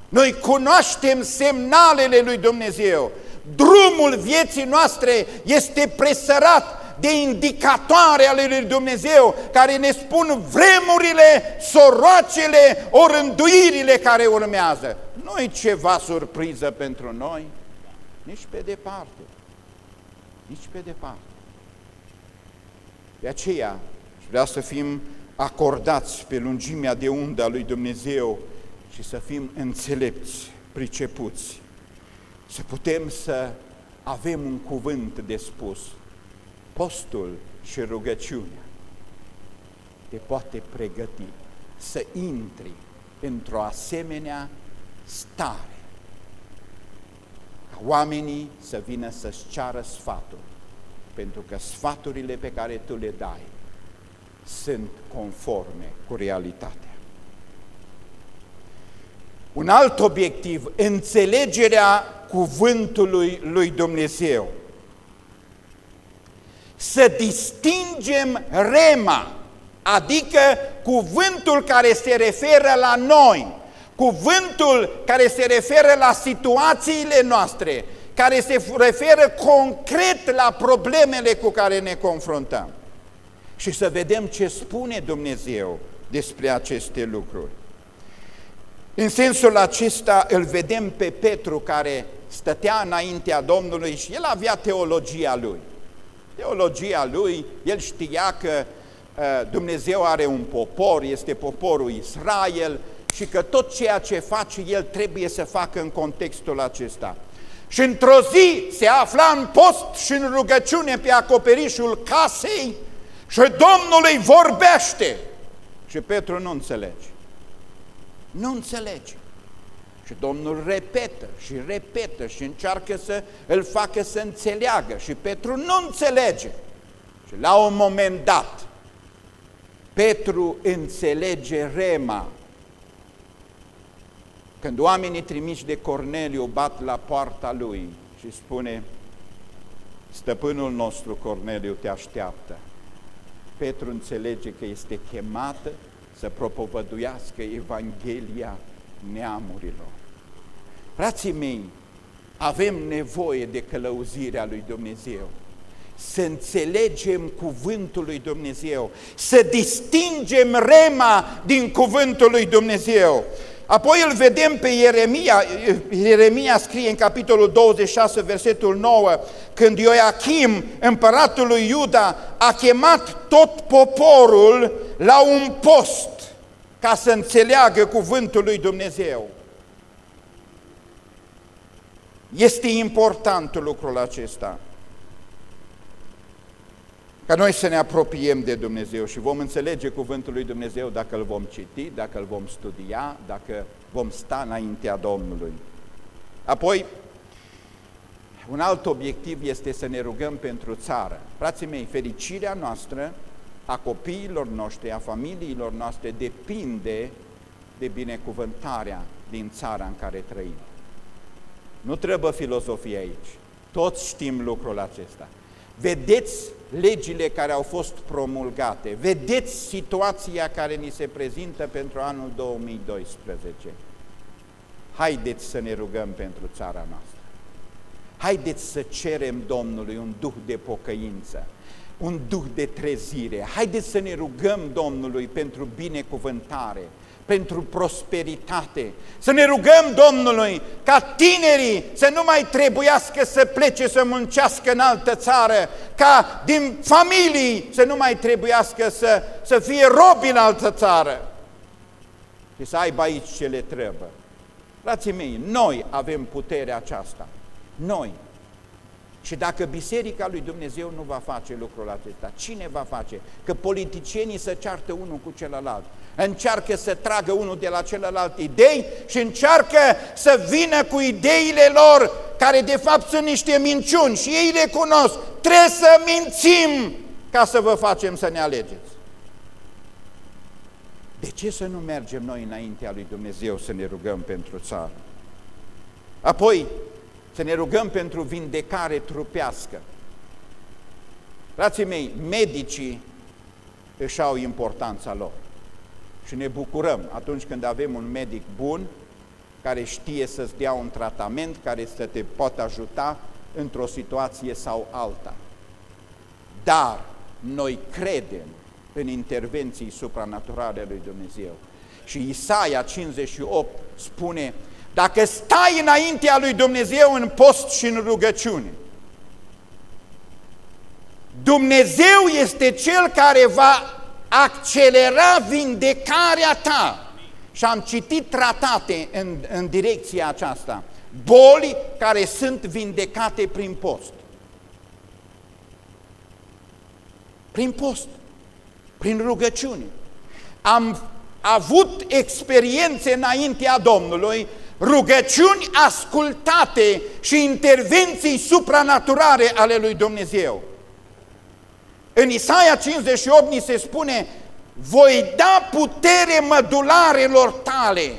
noi cunoaștem semnalele lui Dumnezeu. Drumul vieții noastre este presărat de indicatoare ale lui Dumnezeu care ne spun vremurile, soroacele, orânduirile care urmează. Nu e ceva surpriză pentru noi, nici pe departe, nici pe departe. De aceea vreau să fim acordați pe lungimea de undă a lui Dumnezeu și să fim înțelepți, pricepuți, să putem să avem un cuvânt de spus. Postul și rugăciunea te poate pregăti să intri într-o asemenea stare ca oamenii să vină să-ți ceară sfaturi, pentru că sfaturile pe care tu le dai sunt conforme cu realitatea. Un alt obiectiv, înțelegerea cuvântului lui Dumnezeu. Să distingem rema, adică cuvântul care se referă la noi, cuvântul care se referă la situațiile noastre, care se referă concret la problemele cu care ne confruntăm. Și să vedem ce spune Dumnezeu despre aceste lucruri. În sensul acesta îl vedem pe Petru care stătea înaintea Domnului și el avea teologia lui. Teologia lui, el știa că uh, Dumnezeu are un popor, este poporul Israel și că tot ceea ce face el trebuie să facă în contextul acesta. Și într-o zi se afla în post și în rugăciune pe acoperișul casei și Domnul îi vorbește. Și Petru nu înțelege. Nu înțelege. Și Domnul repetă și repetă și încearcă să îl facă să înțeleagă și Petru nu înțelege. Și la un moment dat, Petru înțelege rema. Când oamenii trimiși de Corneliu bat la poarta lui și spune, stăpânul nostru Corneliu te așteaptă. Petru înțelege că este chemată să propovăduiască Evanghelia neamurilor. Frații mei, avem nevoie de călăuzirea lui Dumnezeu, să înțelegem cuvântul lui Dumnezeu, să distingem rema din cuvântul lui Dumnezeu. Apoi îl vedem pe Ieremia, Ieremia scrie în capitolul 26, versetul 9, când Ioachim, împăratul lui Iuda, a chemat tot poporul la un post ca să înțeleagă cuvântul lui Dumnezeu. Este important lucrul acesta. Ca noi să ne apropiem de Dumnezeu și vom înțelege cuvântul lui Dumnezeu dacă îl vom citi, dacă îl vom studia, dacă vom sta înaintea Domnului. Apoi, un alt obiectiv este să ne rugăm pentru țară. Frații mei, fericirea noastră, a copiilor noștri, a familiilor noastre, depinde de binecuvântarea din țara în care trăim. Nu trebuie filozofie aici. Toți știm lucrul acesta. Vedeți legile care au fost promulgate, vedeți situația care ni se prezintă pentru anul 2012. Haideți să ne rugăm pentru țara noastră. Haideți să cerem Domnului un duh de pocăință, un duh de trezire. Haideți să ne rugăm Domnului pentru binecuvântare, pentru prosperitate. Să ne rugăm Domnului ca tinerii să nu mai trebuiască să plece să muncească în altă țară, ca din familii să nu mai trebuiască să, să fie robi în altă țară și să aibă aici ce le trebuie. Frații mei, noi avem puterea aceasta. Noi. Și dacă Biserica lui Dumnezeu nu va face lucrul acesta, cine va face? Că politicienii să ceartă unul cu celălalt, încearcă să tragă unul de la celălalt idei și încearcă să vină cu ideile lor, care de fapt sunt niște minciuni și ei le cunosc. Trebuie să mințim ca să vă facem să ne alegeți. De ce să nu mergem noi înaintea lui Dumnezeu să ne rugăm pentru țară? Apoi, să ne rugăm pentru vindecare trupească. Frații mei, medicii își au importanța lor și ne bucurăm atunci când avem un medic bun care știe să-ți dea un tratament, care să te poată ajuta într-o situație sau alta. Dar noi credem în intervenții supranaturale lui Dumnezeu. Și Isaia 58 spune, dacă stai înaintea lui Dumnezeu în post și în rugăciune, Dumnezeu este Cel care va accelera vindecarea ta. Și am citit tratate în, în direcția aceasta, boli care sunt vindecate prin post. Prin post, prin rugăciune. Am avut experiențe înaintea Domnului, rugăciuni ascultate și intervenții supranaturale ale lui Dumnezeu. În Isaia 58 ni se spune, voi da putere mădularelor tale,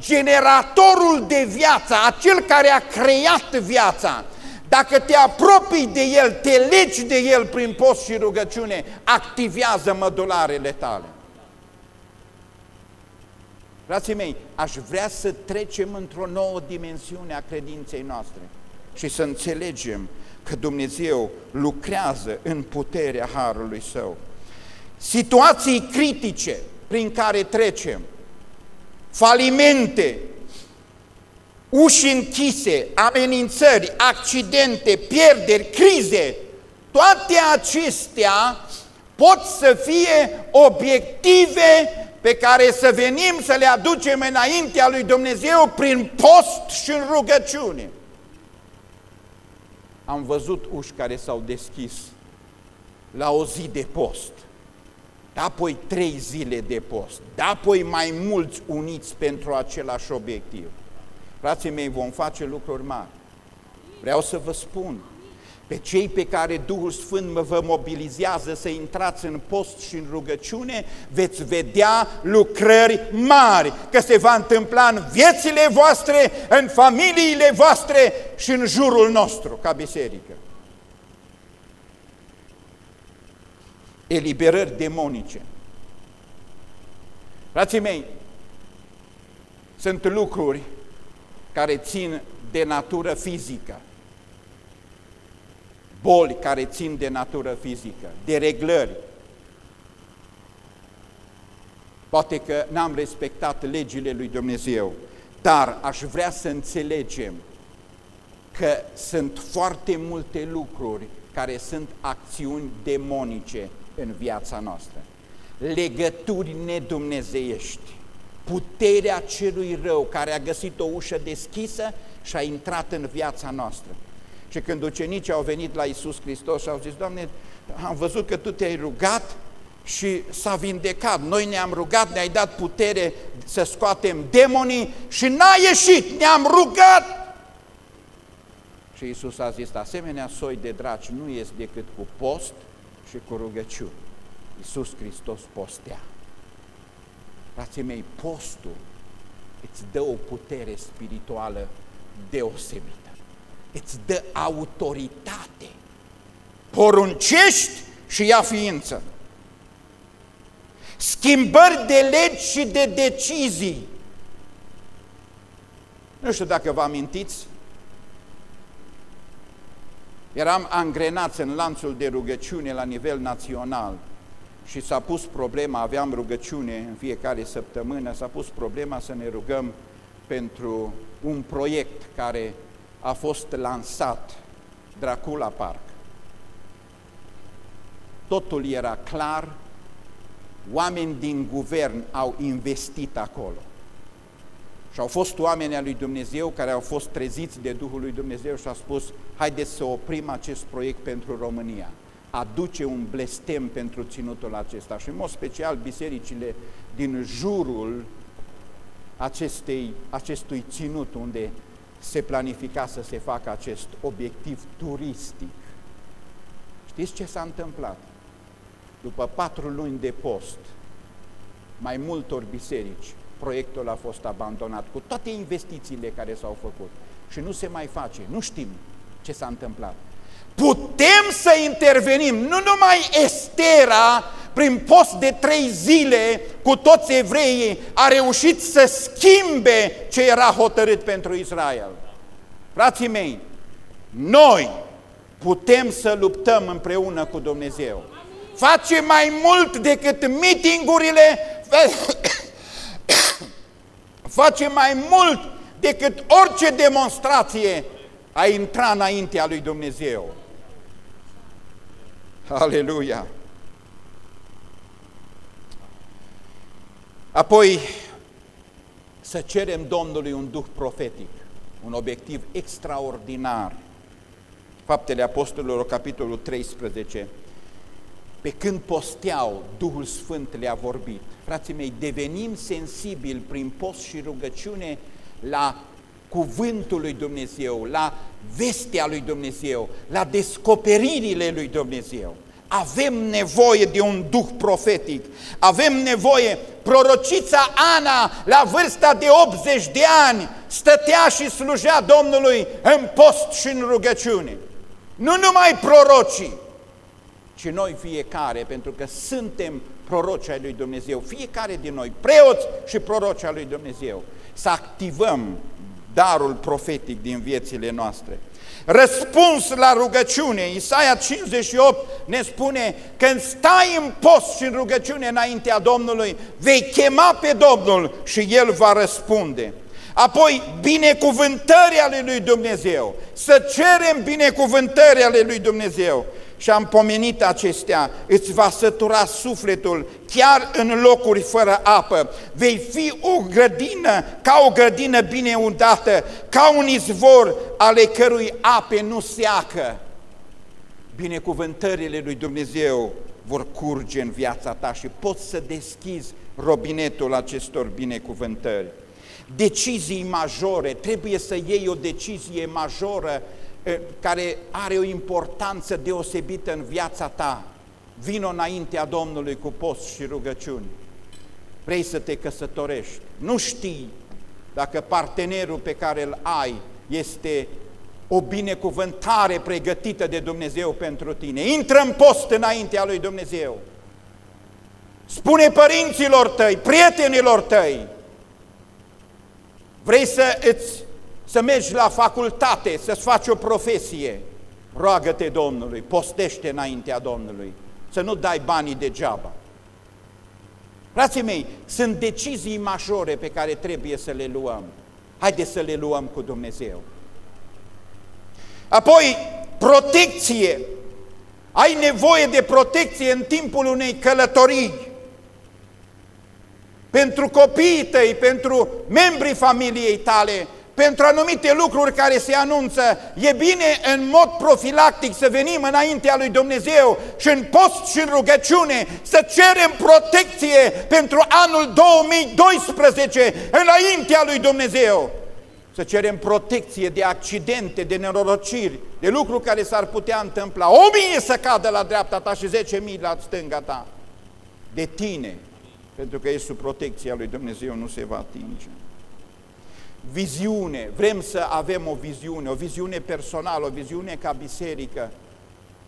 generatorul de viață, acel care a creat viața, dacă te apropii de El, te legi de El prin post și rugăciune, activează mădularele tale. Frații mei, aș vrea să trecem într-o nouă dimensiune a credinței noastre și să înțelegem că Dumnezeu lucrează în puterea Harului Său. Situații critice prin care trecem, falimente, uși închise, amenințări, accidente, pierderi, crize, toate acestea pot să fie obiective pe care să venim să le aducem înaintea lui Dumnezeu prin post și în rugăciune. Am văzut uși care s-au deschis la o zi de post, da apoi trei zile de post, da apoi mai mulți uniți pentru același obiectiv. Frații mei, vom face lucruri mari. Vreau să vă spun, pe cei pe care Duhul Sfânt mă vă mobilizează să intrați în post și în rugăciune, veți vedea lucrări mari, că se va întâmpla în viețile voastre, în familiile voastre și în jurul nostru, ca biserică. Eliberări demonice. Frații mei, sunt lucruri care țin de natură fizică boli care țin de natură fizică, de reglări. Poate că n-am respectat legile lui Dumnezeu, dar aș vrea să înțelegem că sunt foarte multe lucruri care sunt acțiuni demonice în viața noastră. Legături nedumnezeiești, puterea celui rău care a găsit o ușă deschisă și a intrat în viața noastră. Și când ucenicii au venit la Isus Hristos și au zis, Doamne, am văzut că Tu te-ai rugat și s-a vindecat. Noi ne-am rugat, ne-ai dat putere să scoatem demonii și n-a ieșit, ne-am rugat. Și Isus a zis, asemenea soi de draci nu ies decât cu post și cu rugăciuni. Iisus Hristos postea. Frații mei, postul îți dă o putere spirituală deosebită îți dă autoritate. Poruncești și ia ființă. Schimbări de legi și de decizii. Nu știu dacă vă amintiți, eram angrenați în lanțul de rugăciune la nivel național și s-a pus problema, aveam rugăciune în fiecare săptămână, s-a pus problema să ne rugăm pentru un proiect care a fost lansat Dracula Park. Totul era clar, oameni din guvern au investit acolo. Și au fost oameni al lui Dumnezeu care au fost treziți de Duhul lui Dumnezeu și au spus, haideți să oprim acest proiect pentru România. Aduce un blestem pentru ținutul acesta și în mod special bisericile din jurul acestei, acestui ținut unde se planifica să se facă acest obiectiv turistic. Știți ce s-a întâmplat? După patru luni de post, mai multor biserici, proiectul a fost abandonat cu toate investițiile care s-au făcut și nu se mai face, nu știm ce s-a întâmplat. Putem să intervenim, nu numai Estera, prin post de trei zile cu toți evreii, a reușit să schimbe ce era hotărât pentru Israel. Frații mei, noi putem să luptăm împreună cu Dumnezeu. Face mai mult decât mitingurile, face mai mult decât orice demonstrație a intra înaintea lui Dumnezeu. Aleluia! Apoi, să cerem Domnului un duh profetic, un obiectiv extraordinar. Faptele Apostolilor, capitolul 13, pe când posteau, Duhul Sfânt le-a vorbit. Frații mei, devenim sensibili prin post și rugăciune la cuvântul lui Dumnezeu, la vestea lui Dumnezeu, la descoperirile lui Dumnezeu. Avem nevoie de un duh profetic, avem nevoie, prorocița Ana, la vârsta de 80 de ani, stătea și slujea Domnului în post și în rugăciune. Nu numai prorocii, ci noi fiecare, pentru că suntem proroci ai lui Dumnezeu, fiecare din noi, preoți și proroci ai lui Dumnezeu, să activăm darul profetic din viețile noastre. Răspuns la rugăciune, Isaia 58 ne spune, când stai în post și în rugăciune înaintea Domnului, vei chema pe Domnul și El va răspunde. Apoi, binecuvântări ale lui Dumnezeu, să cerem binecuvântări ale lui Dumnezeu și am pomenit acestea, îți va sătura sufletul chiar în locuri fără apă. Vei fi o grădină, ca o grădină bine undată, ca un izvor ale cărui ape nu seacă. Binecuvântările lui Dumnezeu vor curge în viața ta și poți să deschizi robinetul acestor binecuvântări. Decizii majore, trebuie să iei o decizie majoră care are o importanță deosebită în viața ta, vino înaintea Domnului cu post și rugăciuni. Vrei să te căsătorești, nu știi dacă partenerul pe care îl ai este o binecuvântare pregătită de Dumnezeu pentru tine. Intră în post înaintea lui Dumnezeu. Spune părinților tăi, prietenilor tăi, vrei să îți să mergi la facultate, să-ți faci o profesie, roagă-te Domnului, postește înaintea Domnului, să nu dai banii degeaba. Frații mei, sunt decizii majore pe care trebuie să le luăm. Haideți să le luăm cu Dumnezeu. Apoi, protecție. Ai nevoie de protecție în timpul unei călătorii. Pentru copiii tăi, pentru membrii familiei tale, pentru anumite lucruri care se anunță, e bine în mod profilactic să venim înaintea lui Dumnezeu și în post și în rugăciune să cerem protecție pentru anul 2012 înaintea lui Dumnezeu. Să cerem protecție de accidente, de nenorociri, de lucruri care s-ar putea întâmpla. O mie să cadă la dreapta ta și zece mii la stânga ta. De tine, pentru că e sub protecția lui Dumnezeu, nu se va atinge viziune, vrem să avem o viziune, o viziune personală, o viziune ca biserică.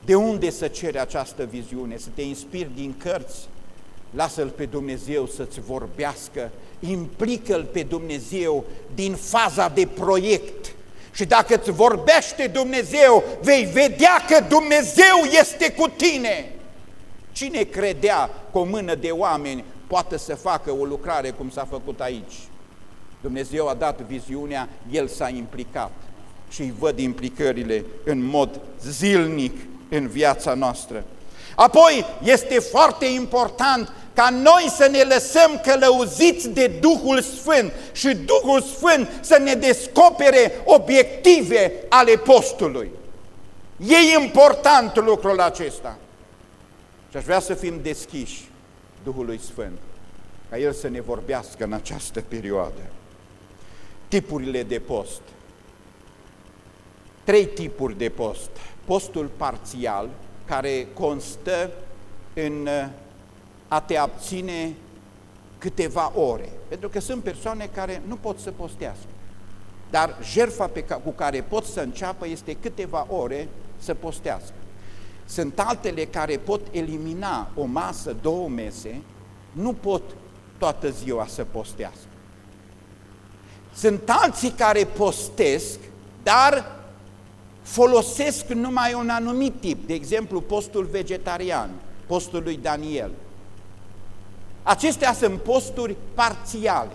De unde să cere această viziune? Să te inspiri din cărți? Lasă-L pe Dumnezeu să-ți vorbească, implică-L pe Dumnezeu din faza de proiect. Și dacă îți vorbește Dumnezeu, vei vedea că Dumnezeu este cu tine. Cine credea că o mână de oameni poate să facă o lucrare cum s-a făcut aici? Dumnezeu a dat viziunea, El s-a implicat și îi văd implicările în mod zilnic în viața noastră. Apoi este foarte important ca noi să ne lăsăm călăuziți de Duhul Sfânt și Duhul Sfânt să ne descopere obiective ale postului. E important lucrul acesta. Și aș vrea să fim deschiși Duhului Sfânt, ca El să ne vorbească în această perioadă. Tipurile de post. Trei tipuri de post. Postul parțial, care constă în a te abține câteva ore. Pentru că sunt persoane care nu pot să postească. Dar jertfa pe ca, cu care pot să înceapă este câteva ore să postească. Sunt altele care pot elimina o masă, două mese, nu pot toată ziua să postească. Sunt alții care postesc, dar folosesc numai un anumit tip, de exemplu postul vegetarian, postul lui Daniel. Acestea sunt posturi parțiale,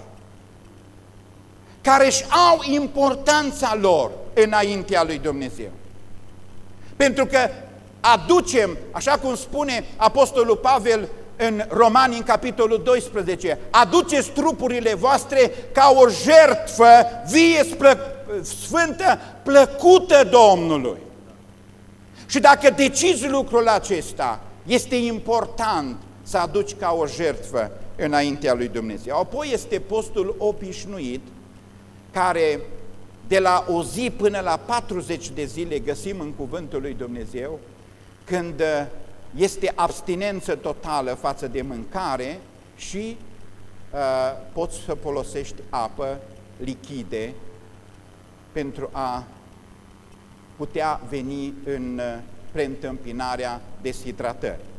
care își au importanța lor înaintea lui Dumnezeu. Pentru că aducem, așa cum spune Apostolul Pavel în Romani, în capitolul 12, aduceți trupurile voastre ca o jertfă vie, sfântă, plăcută Domnului. Și dacă decizi lucrul acesta, este important să aduci ca o jertfă înaintea lui Dumnezeu. Apoi este postul obișnuit, care de la o zi până la 40 de zile găsim în cuvântul lui Dumnezeu, când este abstinență totală față de mâncare și uh, poți să folosești apă lichide pentru a putea veni în uh, preîntâmpinarea deshidratării.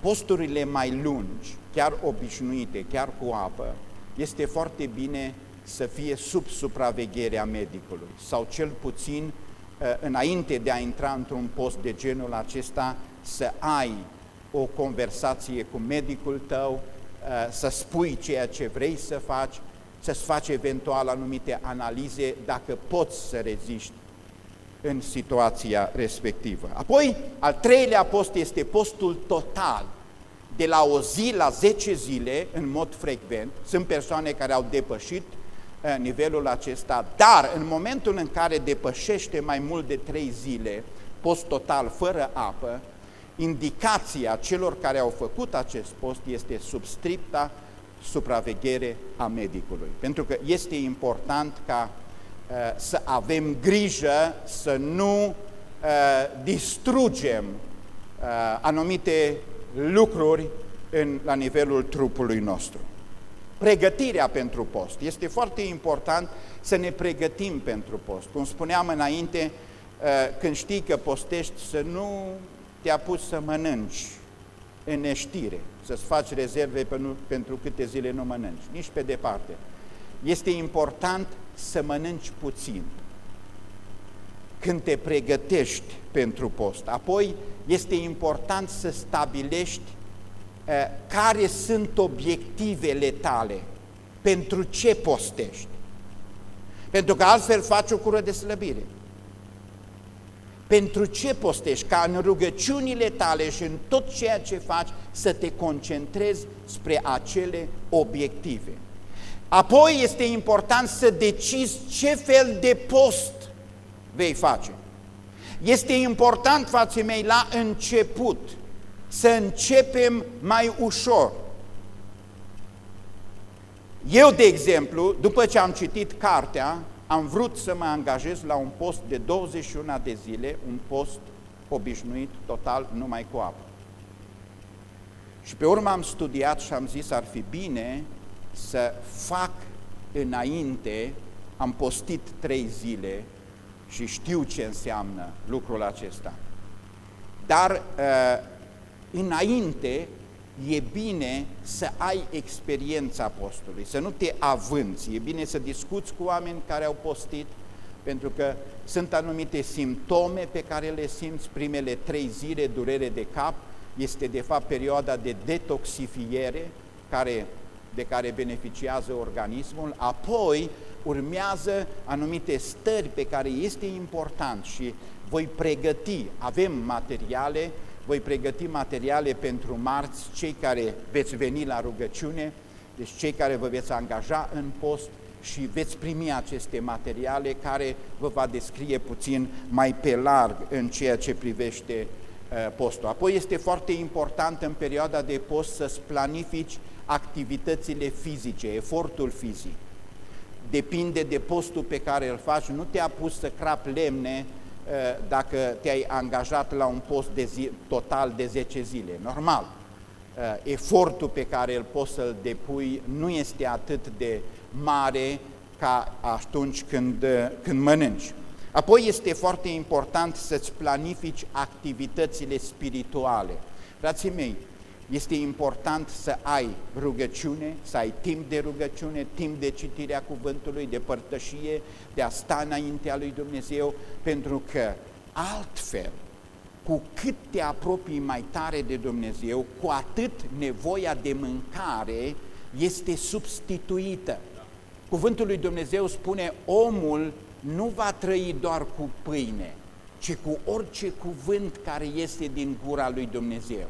Posturile mai lungi, chiar obișnuite, chiar cu apă, este foarte bine să fie sub supravegherea medicului sau cel puțin uh, înainte de a intra într-un post de genul acesta să ai o conversație cu medicul tău, uh, să spui ceea ce vrei să faci, să-ți faci eventual anumite analize dacă poți să reziști în situația respectivă. Apoi, al treilea post este postul total, de la o zi la 10 zile, în mod frecvent. Sunt persoane care au depășit uh, nivelul acesta, dar în momentul în care depășește mai mult de 3 zile, post total, fără apă, indicația celor care au făcut acest post este sub stricta supraveghere a medicului. Pentru că este important ca uh, să avem grijă să nu uh, distrugem uh, anumite lucruri în, la nivelul trupului nostru. Pregătirea pentru post. Este foarte important să ne pregătim pentru post. Cum spuneam înainte, uh, când știi că postești, să nu te apuci să mănânci în neștire, să-ți faci rezerve pentru câte zile nu mănânci, nici pe departe. Este important să mănânci puțin când te pregătești pentru post. Apoi este important să stabilești uh, care sunt obiectivele tale, pentru ce postești. Pentru că altfel faci o cură de slăbire. Pentru ce postești? Ca în rugăciunile tale și în tot ceea ce faci să te concentrezi spre acele obiective. Apoi este important să decizi ce fel de post vei face. Este important, fații mei, la început să începem mai ușor. Eu, de exemplu, după ce am citit cartea, am vrut să mă angajez la un post de 21 de zile, un post obișnuit, total, numai cu apă. Și pe urmă am studiat și am zis ar fi bine să fac înainte, am postit trei zile și știu ce înseamnă lucrul acesta. Dar uh, înainte e bine să ai experiența postului, să nu te avânți, e bine să discuți cu oameni care au postit, pentru că sunt anumite simptome pe care le simți primele trei zile, durere de cap, este de fapt perioada de detoxifiere care, de care beneficiază organismul, apoi urmează anumite stări pe care este important și voi pregăti, avem materiale voi pregăti materiale pentru marți, cei care veți veni la rugăciune, deci cei care vă veți angaja în post și veți primi aceste materiale care vă va descrie puțin mai pe larg în ceea ce privește uh, postul. Apoi este foarte important în perioada de post să-ți planifici activitățile fizice, efortul fizic. Depinde de postul pe care îl faci, nu te-a pus să crap lemne uh, dacă te-ai angajat la un post de zi, total de 10 zile, normal. Uh, efortul pe care îl poți să-l depui nu este atât de mare ca atunci când, uh, când mănânci. Apoi este foarte important să-ți planifici activitățile spirituale. Frații mei, este important să ai rugăciune, să ai timp de rugăciune, timp de citirea cuvântului, de părtășie, de a sta înaintea lui Dumnezeu, pentru că altfel cu cât te apropii mai tare de Dumnezeu, cu atât nevoia de mâncare este substituită. Cuvântul lui Dumnezeu spune, omul nu va trăi doar cu pâine, ci cu orice cuvânt care este din gura lui Dumnezeu.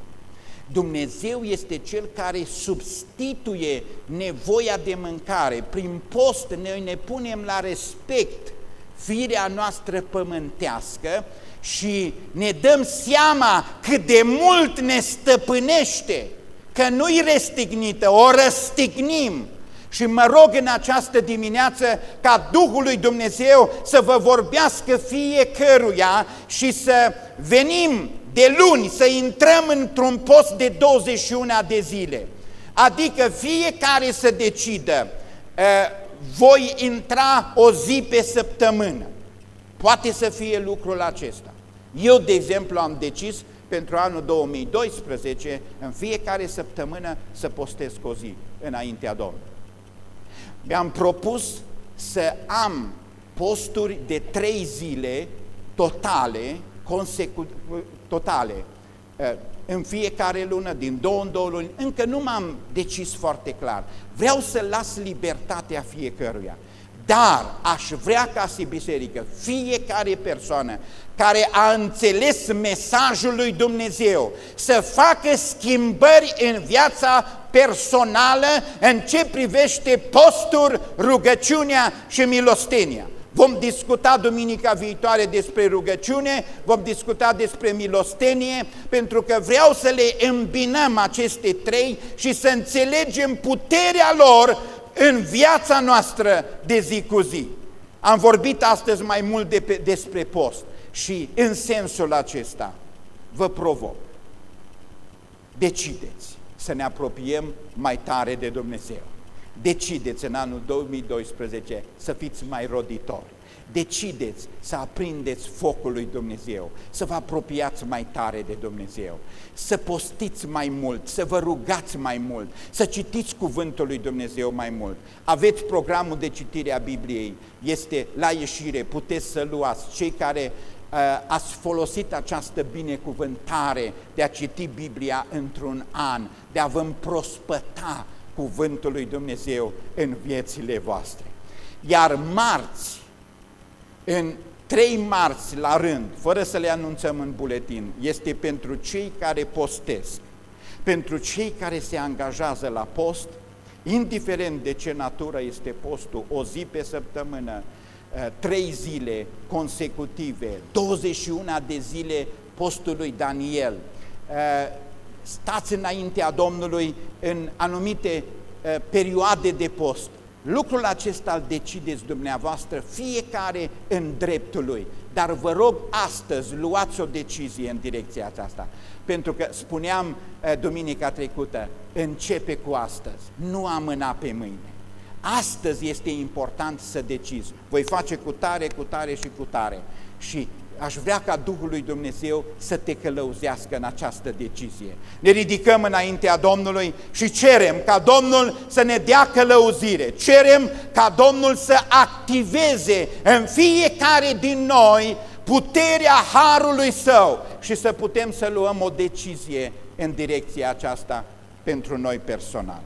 Dumnezeu este Cel care substituie nevoia de mâncare. Prin post noi ne punem la respect firea noastră pământească și ne dăm seama cât de mult ne stăpânește, că nu-i restignită, o răstignim. Și mă rog în această dimineață ca Duhul lui Dumnezeu să vă vorbească fiecăruia și să venim de luni, să intrăm într-un post de 21 de zile. Adică fiecare să decidă, ă, voi intra o zi pe săptămână. Poate să fie lucrul acesta. Eu, de exemplu, am decis pentru anul 2012, în fiecare săptămână, să postez o zi înaintea Domnului. Mi-am propus să am posturi de trei zile totale, consecu totale, ă, în fiecare lună, din două în două luni, încă nu m-am decis foarte clar. Vreau să las libertatea fiecăruia. Dar aș vrea ca și biserică, fiecare persoană care a înțeles mesajul lui Dumnezeu să facă schimbări în viața personală în ce privește postul, rugăciunea și milostenia. Vom discuta duminica viitoare despre rugăciune, vom discuta despre milostenie, pentru că vreau să le îmbinăm aceste trei și să înțelegem puterea lor în viața noastră de zi cu zi. Am vorbit astăzi mai mult de pe, despre post și în sensul acesta vă provoc. Decideți să ne apropiem mai tare de Dumnezeu. Decideți în anul 2012 să fiți mai roditori decideți să aprindeți focul lui Dumnezeu, să vă apropiați mai tare de Dumnezeu, să postiți mai mult, să vă rugați mai mult, să citiți cuvântul lui Dumnezeu mai mult. Aveți programul de citire a Bibliei, este la ieșire, puteți să luați. Cei care uh, ați folosit această binecuvântare de a citi Biblia într-un an, de a vă împrospăta cuvântul lui Dumnezeu în viețile voastre. Iar marți, în 3 marți la rând, fără să le anunțăm în buletin, este pentru cei care postesc, pentru cei care se angajează la post, indiferent de ce natură este postul, o zi pe săptămână, eh, trei zile consecutive, 21 de zile postului Daniel, eh, stați înaintea Domnului în anumite eh, perioade de post, Lucrul acesta îl decideți dumneavoastră, fiecare în dreptul lui. Dar vă rog astăzi, luați o decizie în direcția aceasta. Pentru că spuneam eh, duminica trecută, începe cu astăzi, nu amâna pe mâine. Astăzi este important să decizi. Voi face cu tare, cu tare și cu tare. Și aș vrea ca Duhul lui Dumnezeu să te călăuzească în această decizie. Ne ridicăm înaintea Domnului și cerem ca Domnul să ne dea călăuzire. Cerem ca Domnul să activeze în fiecare din noi puterea Harului Său și să putem să luăm o decizie în direcția aceasta pentru noi personal.